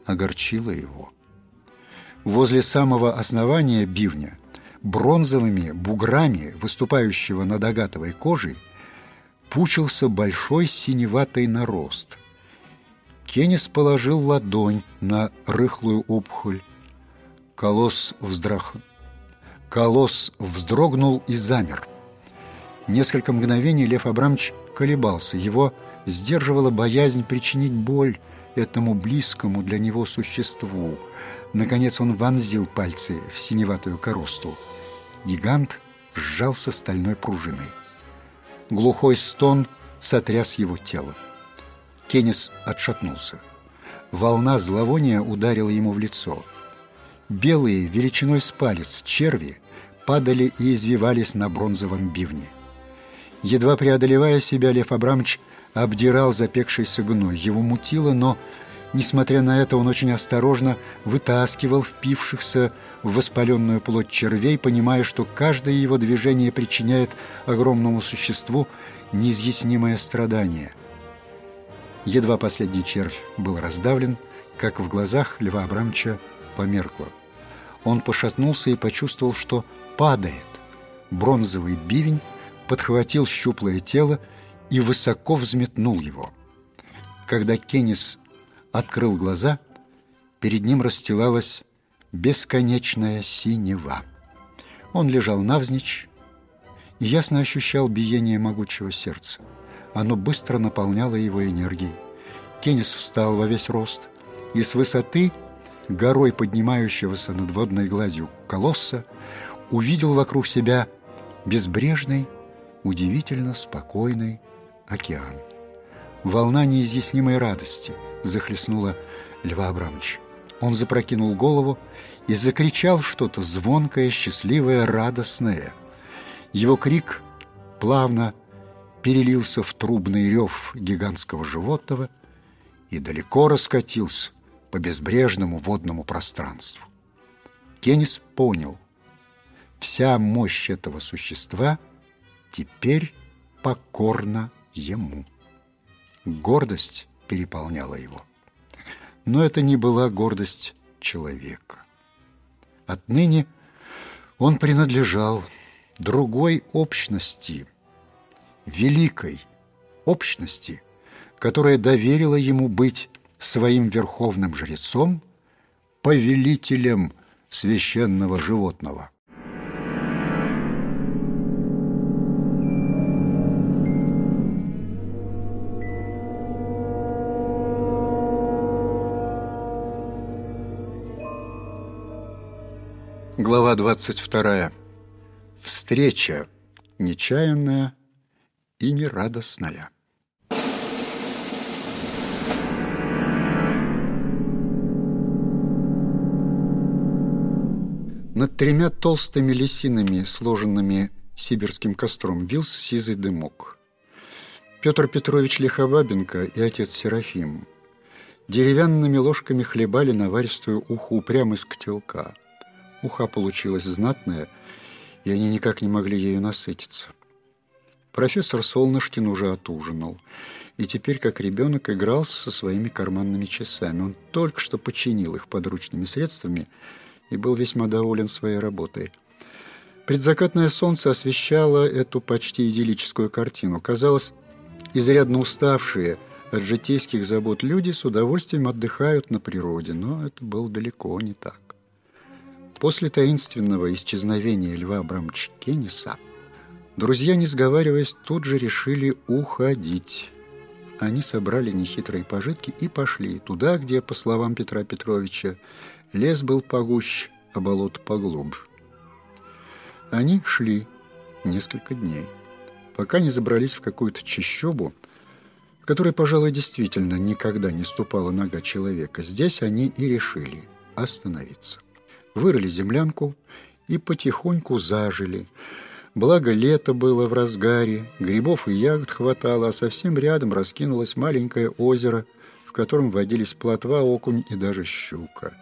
огорчило его. Возле самого основания бивня, бронзовыми буграми, выступающего над агатовой кожей, пучился большой синеватый нарост. Кеннис положил ладонь на рыхлую опухоль. Колосс, вздрах... Колосс вздрогнул и замер. Несколько мгновений Лев Абрамович колебался. Его сдерживала боязнь причинить боль, этому близкому для него существу. Наконец он вонзил пальцы в синеватую коросту. Гигант сжался стальной пружиной. Глухой стон сотряс его тело. Кеннис отшатнулся. Волна зловония ударила ему в лицо. Белые, величиной с палец, черви падали и извивались на бронзовом бивне. Едва преодолевая себя, Лев Абрамович обдирал запекшийся гной. Его мутило, но, несмотря на это, он очень осторожно вытаскивал впившихся в воспаленную плоть червей, понимая, что каждое его движение причиняет огромному существу неизъяснимое страдание. Едва последний червь был раздавлен, как в глазах Льва Абрамовича померкло. Он пошатнулся и почувствовал, что падает. Бронзовый бивень подхватил щуплое тело и высоко взметнул его. Когда Кеннис открыл глаза, перед ним расстилалась бесконечная синева. Он лежал навзничь и ясно ощущал биение могучего сердца. Оно быстро наполняло его энергией. Кеннис встал во весь рост и с высоты, горой поднимающегося над водной гладью колосса, увидел вокруг себя безбрежный, удивительно спокойный океан. Волна неизъяснимой радости захлестнула Льва Абрамовича. Он запрокинул голову и закричал что-то звонкое, счастливое, радостное. Его крик плавно перелился в трубный рев гигантского животного и далеко раскатился по безбрежному водному пространству. Кеннис понял, вся мощь этого существа теперь покорна ему. Гордость переполняла его. Но это не была гордость человека. Отныне он принадлежал другой общности, великой общности, которая доверила ему быть своим верховным жрецом, повелителем священного животного. Глава 22. Встреча нечаянная и нерадостная. Над тремя толстыми лисинами, сложенными сибирским костром, вился сизый дымок. Петр Петрович Лихобабенко и отец Серафим деревянными ложками хлебали наваристую уху прямо из котелка – Уха получилась знатная, и они никак не могли ею насытиться. Профессор Солнышкин уже отужинал, и теперь, как ребенок, играл со своими карманными часами. Он только что починил их подручными средствами и был весьма доволен своей работой. Предзакатное солнце освещало эту почти идиллическую картину. Казалось, изрядно уставшие от житейских забот люди с удовольствием отдыхают на природе, но это было далеко не так. После таинственного исчезновения Льва Абрамовича Кенниса друзья, не сговариваясь, тут же решили уходить. Они собрали нехитрые пожитки и пошли туда, где, по словам Петра Петровича, лес был погуще, а болото поглубже. Они шли несколько дней, пока не забрались в какую-то чащобу, в которой, пожалуй, действительно никогда не ступала нога человека. Здесь они и решили остановиться вырыли землянку и потихоньку зажили. Благо лето было в разгаре, грибов и ягод хватало, а совсем рядом раскинулось маленькое озеро, в котором водились плотва, окунь и даже щука.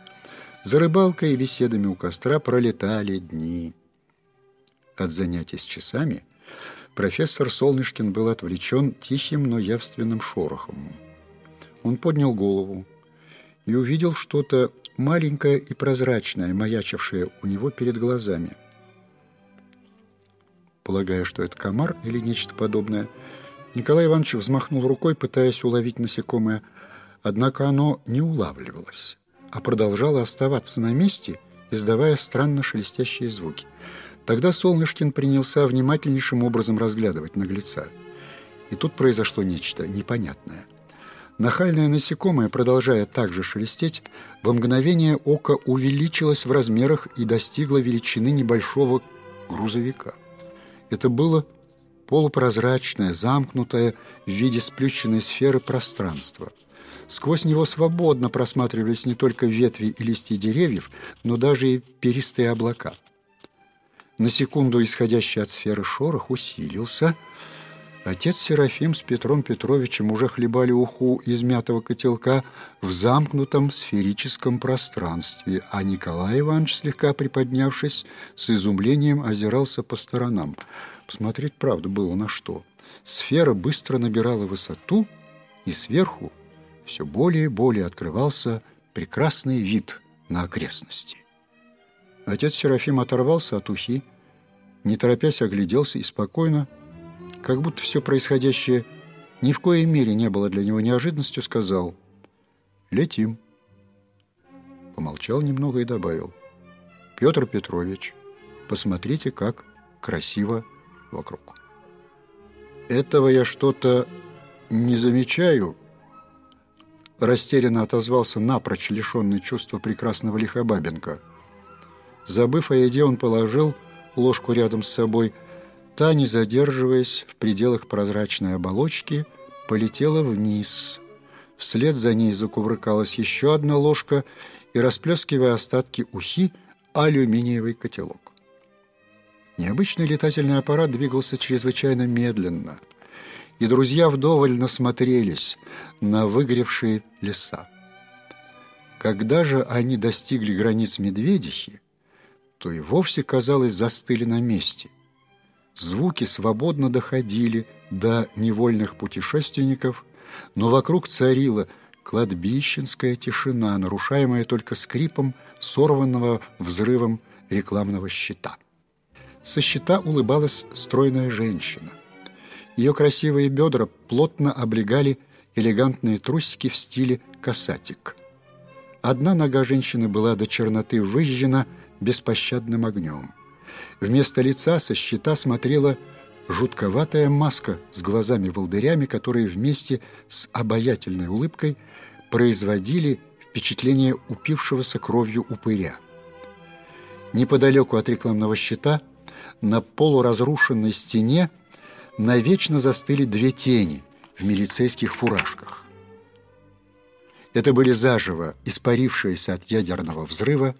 За рыбалкой и беседами у костра пролетали дни. От занятий с часами профессор Солнышкин был отвлечен тихим, но явственным шорохом. Он поднял голову и увидел что-то маленькое и прозрачное, маячившее у него перед глазами. Полагая, что это комар или нечто подобное, Николай Иванович взмахнул рукой, пытаясь уловить насекомое, однако оно не улавливалось, а продолжало оставаться на месте, издавая странно шелестящие звуки. Тогда Солнышкин принялся внимательнейшим образом разглядывать наглеца. И тут произошло нечто непонятное – Нахальное насекомое, продолжая также шелестеть, во мгновение ока увеличилось в размерах и достигло величины небольшого грузовика. Это было полупрозрачное, замкнутое в виде сплющенной сферы пространство. Сквозь него свободно просматривались не только ветви и листья деревьев, но даже и перистые облака. На секунду исходящий от сферы шорох усилился – Отец Серафим с Петром Петровичем уже хлебали уху из мятого котелка в замкнутом сферическом пространстве, а Николай Иванович, слегка приподнявшись, с изумлением озирался по сторонам. Посмотреть, правда, было на что. Сфера быстро набирала высоту, и сверху все более и более открывался прекрасный вид на окрестности. Отец Серафим оторвался от ухи, не торопясь огляделся и спокойно, как будто все происходящее ни в коей мере не было для него неожиданностью, сказал «Летим». Помолчал немного и добавил «Петр Петрович, посмотрите, как красиво вокруг». «Этого я что-то не замечаю», растерянно отозвался напрочь лишенный чувства прекрасного Лихобабенко. Забыв о еде, он положил ложку рядом с собой – Та, не задерживаясь в пределах прозрачной оболочки, полетела вниз. Вслед за ней закувыркалась еще одна ложка, и расплескивая остатки ухи алюминиевый котелок. Необычный летательный аппарат двигался чрезвычайно медленно, и друзья вдоволь насмотрелись на выгоревшие леса. Когда же они достигли границ Медведихи, то и вовсе, казалось, застыли на месте. Звуки свободно доходили до невольных путешественников, но вокруг царила кладбищенская тишина, нарушаемая только скрипом сорванного взрывом рекламного щита. Со щита улыбалась стройная женщина. Ее красивые бедра плотно облегали элегантные трусики в стиле касатик. Одна нога женщины была до черноты выжжена беспощадным огнем. Вместо лица со щита смотрела жутковатая маска с глазами-волдырями, которые вместе с обаятельной улыбкой производили впечатление упившегося кровью упыря. Неподалеку от рекламного щита на полуразрушенной стене навечно застыли две тени в милицейских фуражках. Это были заживо испарившиеся от ядерного взрыва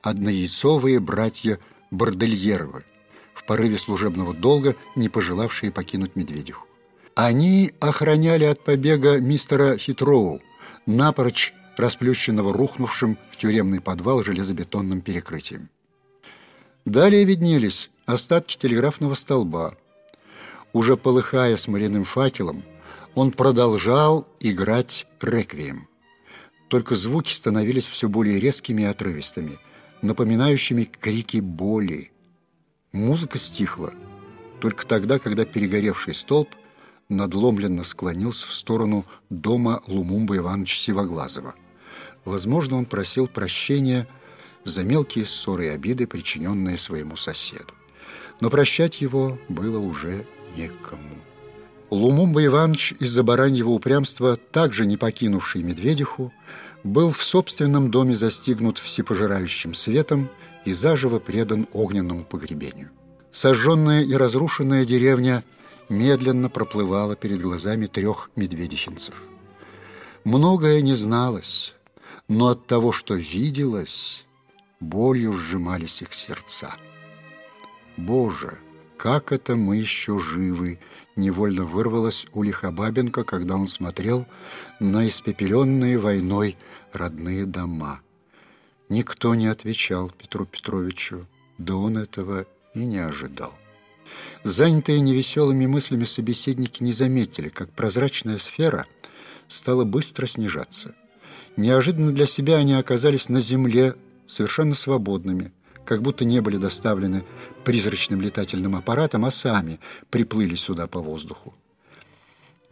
однояйцовые братья Бордельеровы, в порыве служебного долга не пожелавшие покинуть Медведиху. Они охраняли от побега мистера Хитроу, напрочь расплющенного рухнувшим в тюремный подвал железобетонным перекрытием. Далее виднелись остатки телеграфного столба. Уже полыхая смоляным факелом, он продолжал играть реквием. Только звуки становились все более резкими и отрывистыми, напоминающими крики боли. Музыка стихла только тогда, когда перегоревший столб надломленно склонился в сторону дома Лумумба Ивановича Сивоглазова. Возможно, он просил прощения за мелкие ссоры и обиды, причиненные своему соседу. Но прощать его было уже некому. Лумумба Иванович из-за бараньего упрямства, также не покинувший Медведиху, был в собственном доме застигнут всепожирающим светом и заживо предан огненному погребению. Сожженная и разрушенная деревня медленно проплывала перед глазами трех медведихинцев. Многое не зналось, но от того, что виделось, болью сжимались их сердца. «Боже, как это мы еще живы!» невольно вырвалось у Лихобабенко, когда он смотрел на испепеленные войной родные дома. Никто не отвечал Петру Петровичу, да он этого и не ожидал. Занятые невеселыми мыслями собеседники не заметили, как прозрачная сфера стала быстро снижаться. Неожиданно для себя они оказались на земле совершенно свободными, как будто не были доставлены призрачным летательным аппаратом, а сами приплыли сюда по воздуху.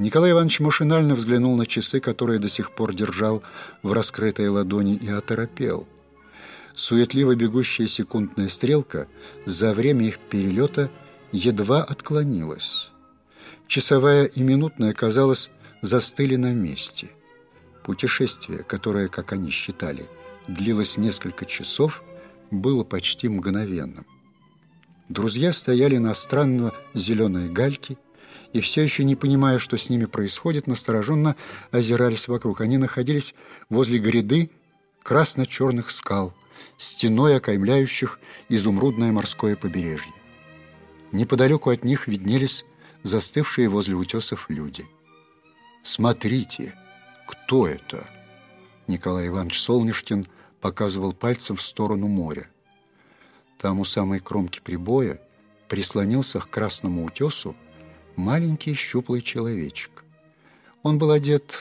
Николай Иванович машинально взглянул на часы, которые до сих пор держал в раскрытой ладони, и оторопел. Суетливо бегущая секундная стрелка за время их перелета едва отклонилась. Часовая и минутная, казалось, застыли на месте. Путешествие, которое, как они считали, длилось несколько часов, было почти мгновенным. Друзья стояли на странно зеленой гальке и все еще не понимая, что с ними происходит, настороженно озирались вокруг. Они находились возле гряды красно-черных скал, стеной окаймляющих изумрудное морское побережье. Неподалеку от них виднелись застывшие возле утесов люди. «Смотрите, кто это?» Николай Иванович Солнышкин показывал пальцем в сторону моря. Там у самой кромки прибоя прислонился к красному утесу маленький щуплый человечек. Он был одет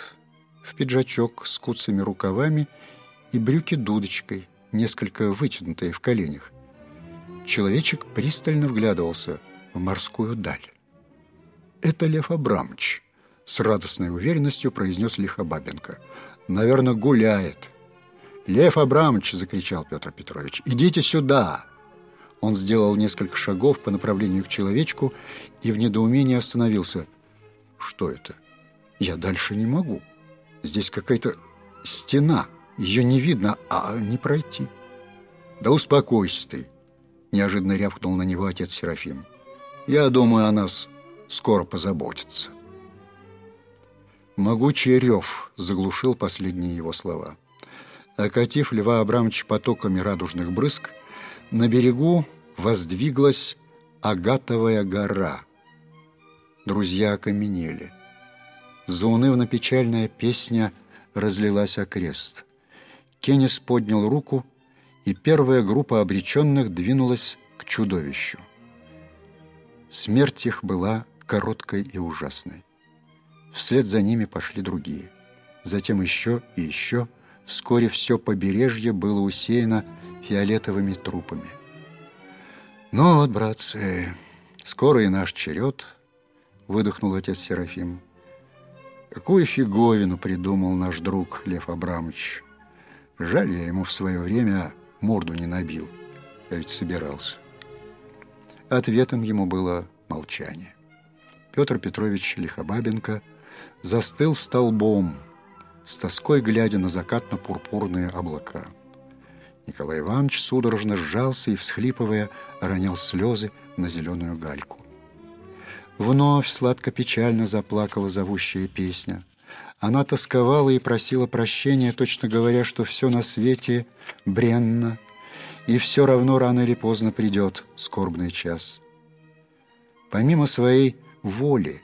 в пиджачок с куцами рукавами и брюки дудочкой, несколько вытянутые в коленях. Человечек пристально вглядывался в морскую даль. «Это Лев Абрамович», — с радостной уверенностью произнес Лихобабенко. «Наверное, гуляет». «Лев Абрамович!» — закричал Петр Петрович. «Идите сюда!» Он сделал несколько шагов по направлению к человечку и в недоумении остановился. «Что это? Я дальше не могу. Здесь какая-то стена. Ее не видно, а не пройти». «Да успокойся ты!» — неожиданно рявкнул на него отец Серафим. «Я думаю, о нас скоро позаботится». Могучий рев заглушил последние его слова. Окатив Льва Абрамовича потоками радужных брызг, на берегу воздвиглась Агатовая гора. Друзья окаменели. Заунывно-печальная песня разлилась окрест. Кеннис поднял руку, и первая группа обреченных двинулась к чудовищу. Смерть их была короткой и ужасной. Вслед за ними пошли другие. Затем еще и еще. Вскоре все побережье было усеяно фиолетовыми трупами. «Ну вот, братцы, скоро и наш черед», — выдохнул отец Серафим. «Какую фиговину придумал наш друг Лев Абрамович. Жаль, я ему в свое время морду не набил. Я ведь собирался». Ответом ему было молчание. Петр Петрович Лихобабенко застыл столбом, с тоской глядя на закатно-пурпурные облака. Николай Иванович судорожно сжался и, всхлипывая, ронял слезы на зеленую гальку. Вновь сладко-печально заплакала зовущая песня. Она тосковала и просила прощения, точно говоря, что все на свете бренно, и все равно рано или поздно придет скорбный час. Помимо своей воли,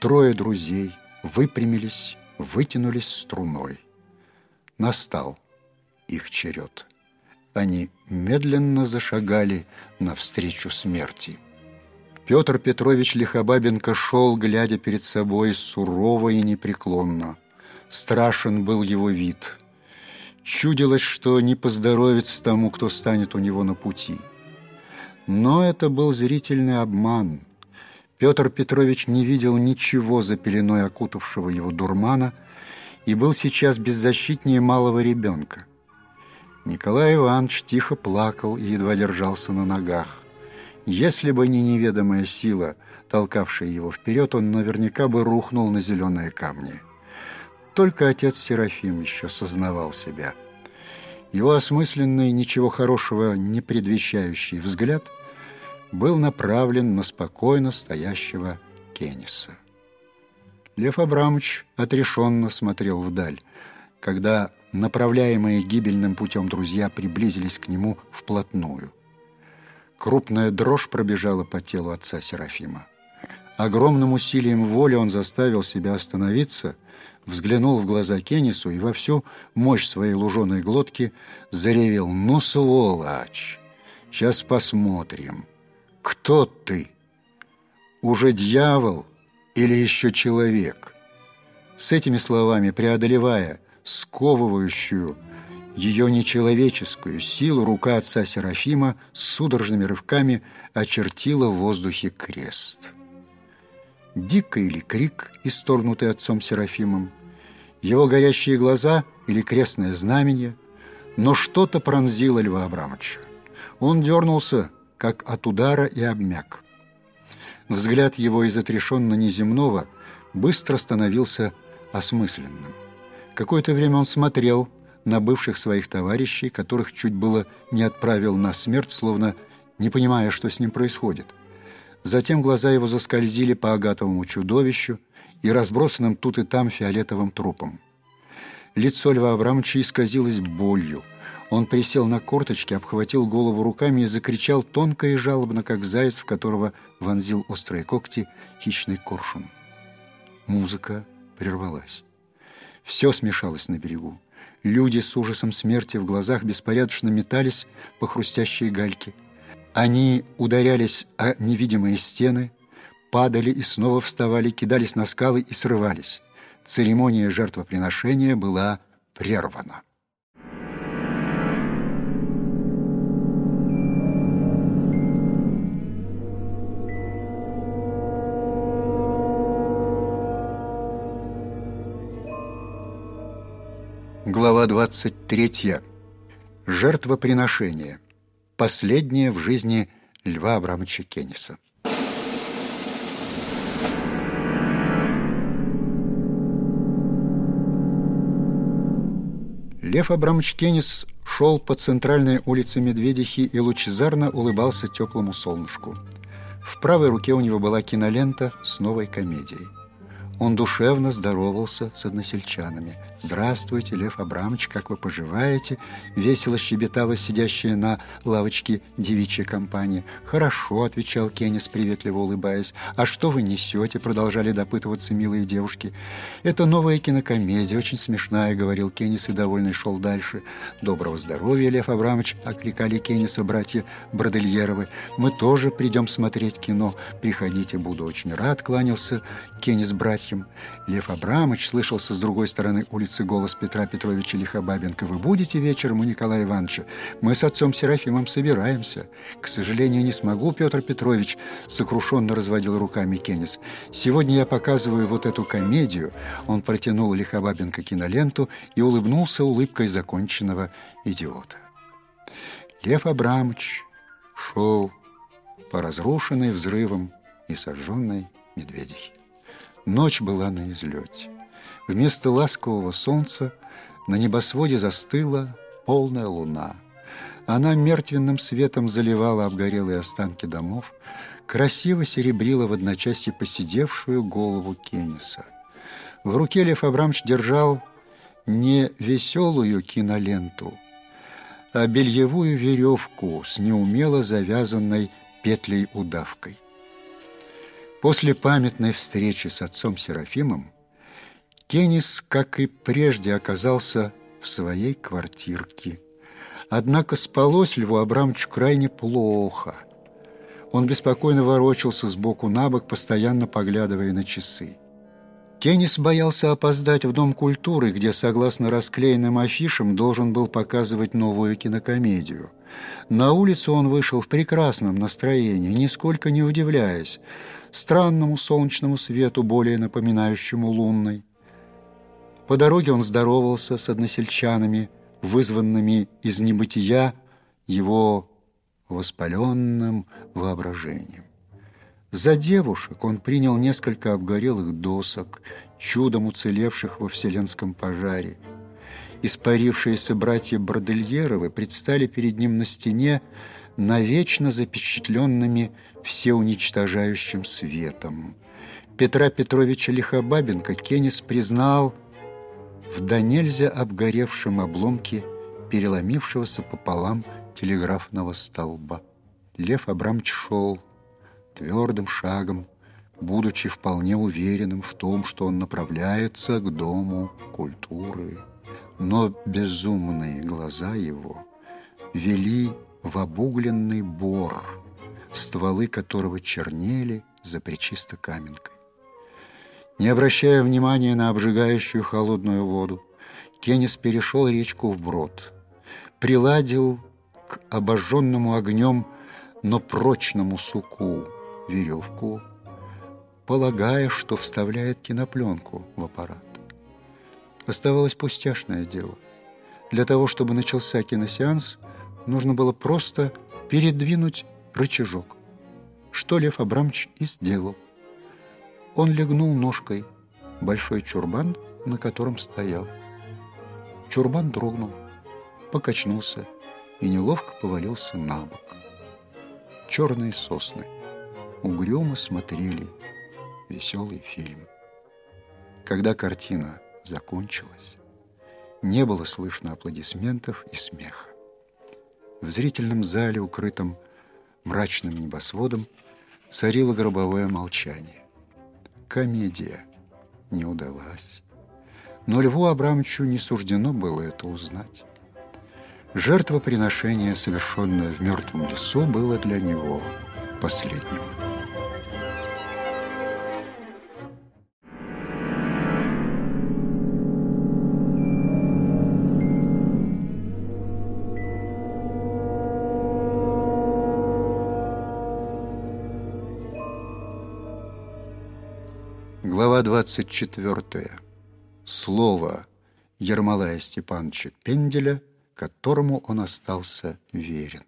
трое друзей выпрямились, вытянулись струной. Настал их черед. Они медленно зашагали навстречу смерти. Петр Петрович Лихобабенко шел, глядя перед собой сурово и непреклонно. Страшен был его вид – Чудилось, что не поздоровится тому, кто станет у него на пути. Но это был зрительный обман. Петр Петрович не видел ничего за пеленой окутавшего его дурмана и был сейчас беззащитнее малого ребенка. Николай Иванович тихо плакал и едва держался на ногах. Если бы не неведомая сила, толкавшая его вперед, он наверняка бы рухнул на зеленые камни. Только отец Серафим еще сознавал себя. Его осмысленный, ничего хорошего не предвещающий взгляд был направлен на спокойно стоящего Кенниса. Лев Абрамович отрешенно смотрел вдаль, когда направляемые гибельным путем друзья приблизились к нему вплотную. Крупная дрожь пробежала по телу отца Серафима. Огромным усилием воли он заставил себя остановиться – взглянул в глаза Кеннису и во всю мощь своей луженой глотки заревел «Ну, сволочь! Сейчас посмотрим, кто ты? Уже дьявол или еще человек?» С этими словами, преодолевая сковывающую ее нечеловеческую силу, рука отца Серафима с судорожными рывками очертила в воздухе крест. Дико или крик, исторгнутый отцом Серафимом, его горящие глаза или крестное знамение, но что-то пронзило Льва Абрамовича. Он дернулся, как от удара, и обмяк. Взгляд его из отрешенно неземного быстро становился осмысленным. Какое-то время он смотрел на бывших своих товарищей, которых чуть было не отправил на смерть, словно не понимая, что с ним происходит. Затем глаза его заскользили по агатовому чудовищу, и разбросанным тут и там фиолетовым трупом. Лицо Льва Абрамовича исказилось болью. Он присел на корточки, обхватил голову руками и закричал тонко и жалобно, как заяц, в которого вонзил острые когти хищный коршун. Музыка прервалась. Все смешалось на берегу. Люди с ужасом смерти в глазах беспорядочно метались по хрустящей гальке. Они ударялись о невидимые стены, падали и снова вставали, кидались на скалы и срывались. Церемония жертвоприношения была прервана. Глава 23. Жертвоприношение. Последнее в жизни Льва Абрамовича Кенниса. Лев Абрамович Кеннис шел по центральной улице Медведихи и лучезарно улыбался теплому солнышку. В правой руке у него была кинолента с новой комедией. Он душевно здоровался с односельчанами. «Здравствуйте, Лев Абрамович, как вы поживаете?» Весело щебетала сидящая на лавочке девичья компания. «Хорошо», — отвечал Кеннис, приветливо улыбаясь. «А что вы несете?» — продолжали допытываться милые девушки. «Это новая кинокомедия, очень смешная», — говорил Кеннис и довольный шел дальше. «Доброго здоровья, Лев Абрамович!» — окликали Кенниса братья Бродельеровы. «Мы тоже придем смотреть кино. Приходите, буду очень рад», — кланялся Кеннис братьям. Лев Абрамович слышался с другой стороны улицы голос Петра Петровича Лихобабенко. «Вы будете вечером у Николая Ивановича? Мы с отцом Серафимом собираемся». «К сожалению, не смогу, Петр Петрович», — сокрушенно разводил руками Кеннис. «Сегодня я показываю вот эту комедию». Он протянул Лихобабенко киноленту и улыбнулся улыбкой законченного идиота. Лев Абрамович шел по разрушенной взрывом и сожженной медведихе. Ночь была на излете. Вместо ласкового солнца на небосводе застыла полная луна. Она мертвенным светом заливала обгорелые останки домов, красиво серебрила в одночасье посидевшую голову Кенниса. В руке Лев Абрамович держал не веселую киноленту, а бельевую веревку с неумело завязанной петлей-удавкой. После памятной встречи с отцом Серафимом Кеннис, как и прежде, оказался в своей квартирке. Однако спалось Льву Абрамовичу крайне плохо. Он беспокойно ворочался сбоку на бок, постоянно поглядывая на часы. Кеннис боялся опоздать в Дом культуры, где, согласно расклеенным афишам, должен был показывать новую кинокомедию. На улицу он вышел в прекрасном настроении, нисколько не удивляясь странному солнечному свету, более напоминающему лунный. По дороге он здоровался с односельчанами, вызванными из небытия его воспаленным воображением. За девушек он принял несколько обгорелых досок, чудом уцелевших во вселенском пожаре. Испарившиеся братья Бродельеровы предстали перед ним на стене, навечно запечатленными всеуничтожающим светом. Петра Петровича Лихобабенко Кеннис признал в да нельзя обгоревшем обломке переломившегося пополам телеграфного столба. Лев Абрамович шел твердым шагом, будучи вполне уверенным в том, что он направляется к Дому культуры. Но безумные глаза его вели в обугленный бор, стволы которого чернели за причисто каменкой. Не обращая внимания на обжигающую холодную воду, Кеннис перешел речку вброд, приладил к обожженному огнем, но прочному суку веревку, полагая, что вставляет кинопленку в аппарат. Оставалось пустяшное дело. Для того, чтобы начался киносеанс – нужно было просто передвинуть рычажок, что Лев Абрамович и сделал. Он легнул ножкой большой чурбан, на котором стоял. Чурбан дрогнул, покачнулся и неловко повалился на бок. Черные сосны угрюмо смотрели веселый фильм. Когда картина закончилась, не было слышно аплодисментов и смеха. В зрительном зале, укрытом мрачным небосводом, царило гробовое молчание. Комедия не удалась. Но Льву Абрамовичу не суждено было это узнать. Жертвоприношение, совершенное в мертвом лесу, было для него последним. Глава 24. Слово Ермолая Степановича Пенделя, которому он остался верен.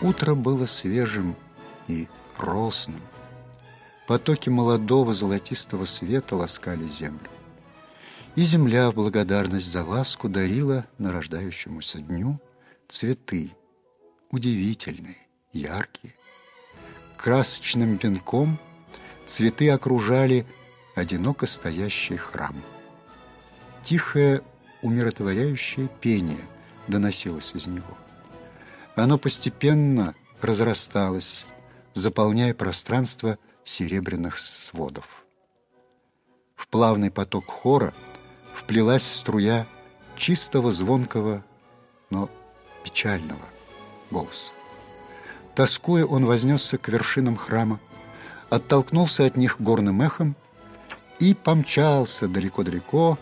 Утро было свежим и росным. Потоки молодого золотистого света ласкали землю. И земля в благодарность за ласку дарила нарождающемуся дню цветы, удивительные, яркие. Красочным венком цветы окружали одиноко стоящий храм. Тихое, умиротворяющее пение доносилось из него. Оно постепенно разрасталось, заполняя пространство серебряных сводов. В плавный поток хора вплелась струя чистого, звонкого, но печального голоса. Тоскуя, он вознесся к вершинам храма, оттолкнулся от них горным эхом и помчался далеко-далеко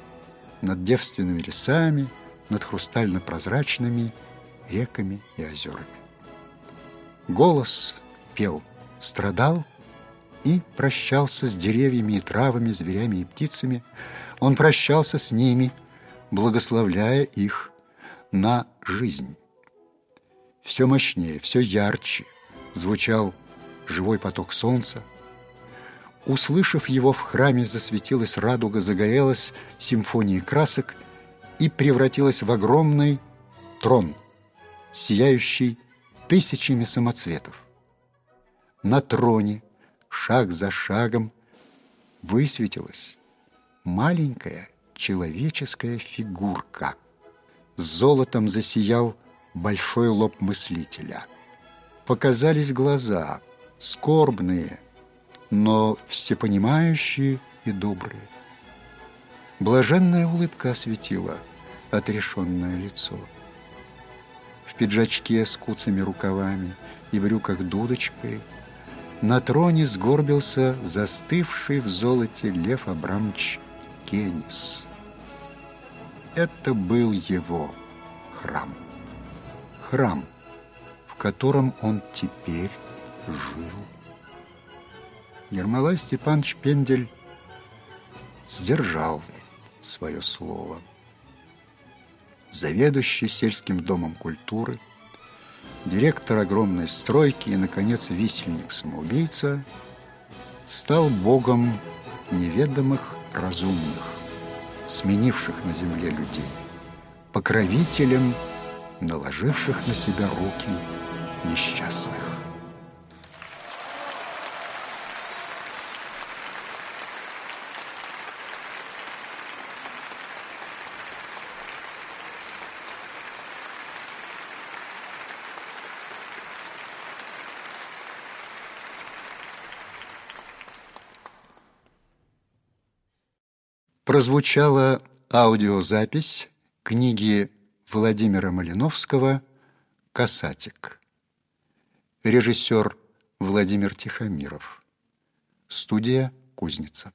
над девственными лесами, над хрустально-прозрачными реками и озерами. Голос пел, страдал и прощался с деревьями и травами, зверями и птицами. Он прощался с ними, благословляя их на жизнь. Все мощнее, все ярче звучал живой поток солнца. Услышав его, в храме засветилась радуга, загорелась симфонией красок и превратилась в огромный трон, сияющий тысячами самоцветов. На троне, шаг за шагом, высветилась маленькая человеческая фигурка. Золотом засиял большой лоб мыслителя. Показались глаза, скорбные, но всепонимающие и добрые. Блаженная улыбка осветила отрешенное лицо. В пиджачке с куцами рукавами и брюках дудочкой на троне сгорбился застывший в золоте Лев Абрамович Кенис. Это был его храм храм, в котором он теперь жил. Ермолай Степанович Пендель сдержал свое слово. Заведующий сельским домом культуры, директор огромной стройки и, наконец, висельник-самоубийца стал богом неведомых разумных, сменивших на земле людей, покровителем наложивших на себя руки несчастных. Прозвучала аудиозапись книги Владимира Малиновского «Касатик». Режиссер Владимир Тихомиров. Студия «Кузница».